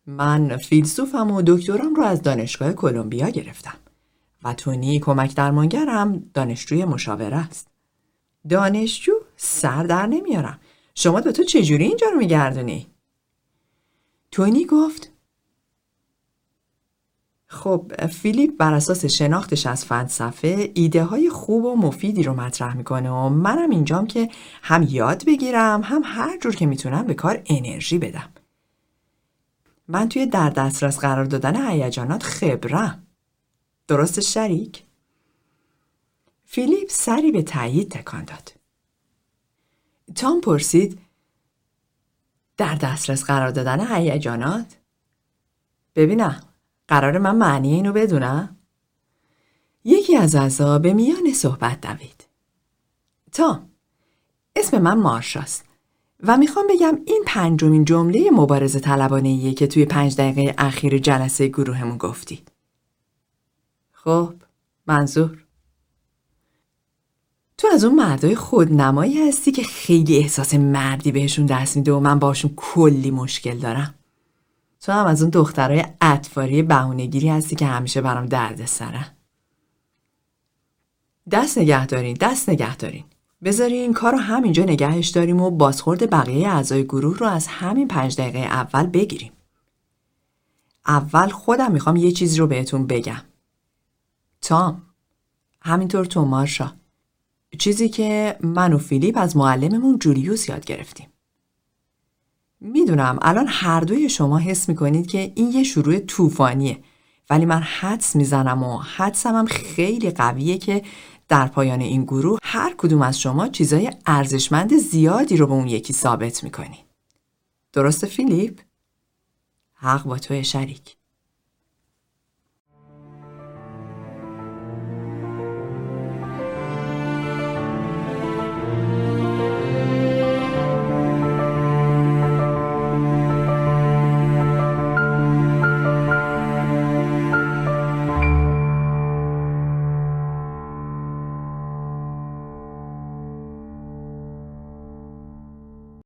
من فیلسوفم و دکترام رو از دانشگاه کلمبیا گرفتم و تونی کمک درمانگرم دانشجوی مشاوره است دانشجو سر در نمیارم شما دوتا چجوری اینجا رو میگردونی؟ تونی گفت خب فیلیپ بر اساس شناختش از فلسفه ایده های خوب و مفیدی رو مطرح می‌کنه و منم اینجام که هم یاد بگیرم هم هر جور که می‌تونم به کار انرژی بدم. من توی در دسترس قرار دادن هیجانات خبرم. درست شریک؟ فیلیپ سری به تایید تکان داد. تام پرسید در دسترس قرار دادن هیجانات؟ ببینم قرار من معنی اینو بدونم؟ یکی از اعضا به میان صحبت دوید. تام اسم من مارشاست. و می‌خوام بگم این پنجمین جمله مبارزه طلبانه که توی پنج دقیقه اخیر جلسه گروهمون گفتی. خب منظور تو از اون مردای خودنمایی هستی که خیلی احساس مردی بهشون دست میده و من باشون کلی مشکل دارم. تو هم از اون دخترای اطفاری بهونهگیری هستی که همیشه برام درد سرن. دست نگه دارین، دست نگه دارین. بذاری این کار رو همینجا نگهش داریم و بازخورد بقیه اعضای گروه رو از همین پنج دقیقه اول بگیریم. اول خودم می‌خوام یه چیزی رو بهتون بگم. تام همینطور تو مارشا چیزی که من و فیلیپ از معلممون جولیوس یاد گرفتیم. می‌دونم الان هر دوی شما حس می‌کنید که این یه شروع طوفانیه ولی من حدس می‌زنم و حدسم هم خیلی قویه که در پایان این گروه هر کدوم از شما چیزای ارزشمند زیادی رو به اون یکی ثابت می‌کنی. درسته فیلیپ؟ حق با توی شریک.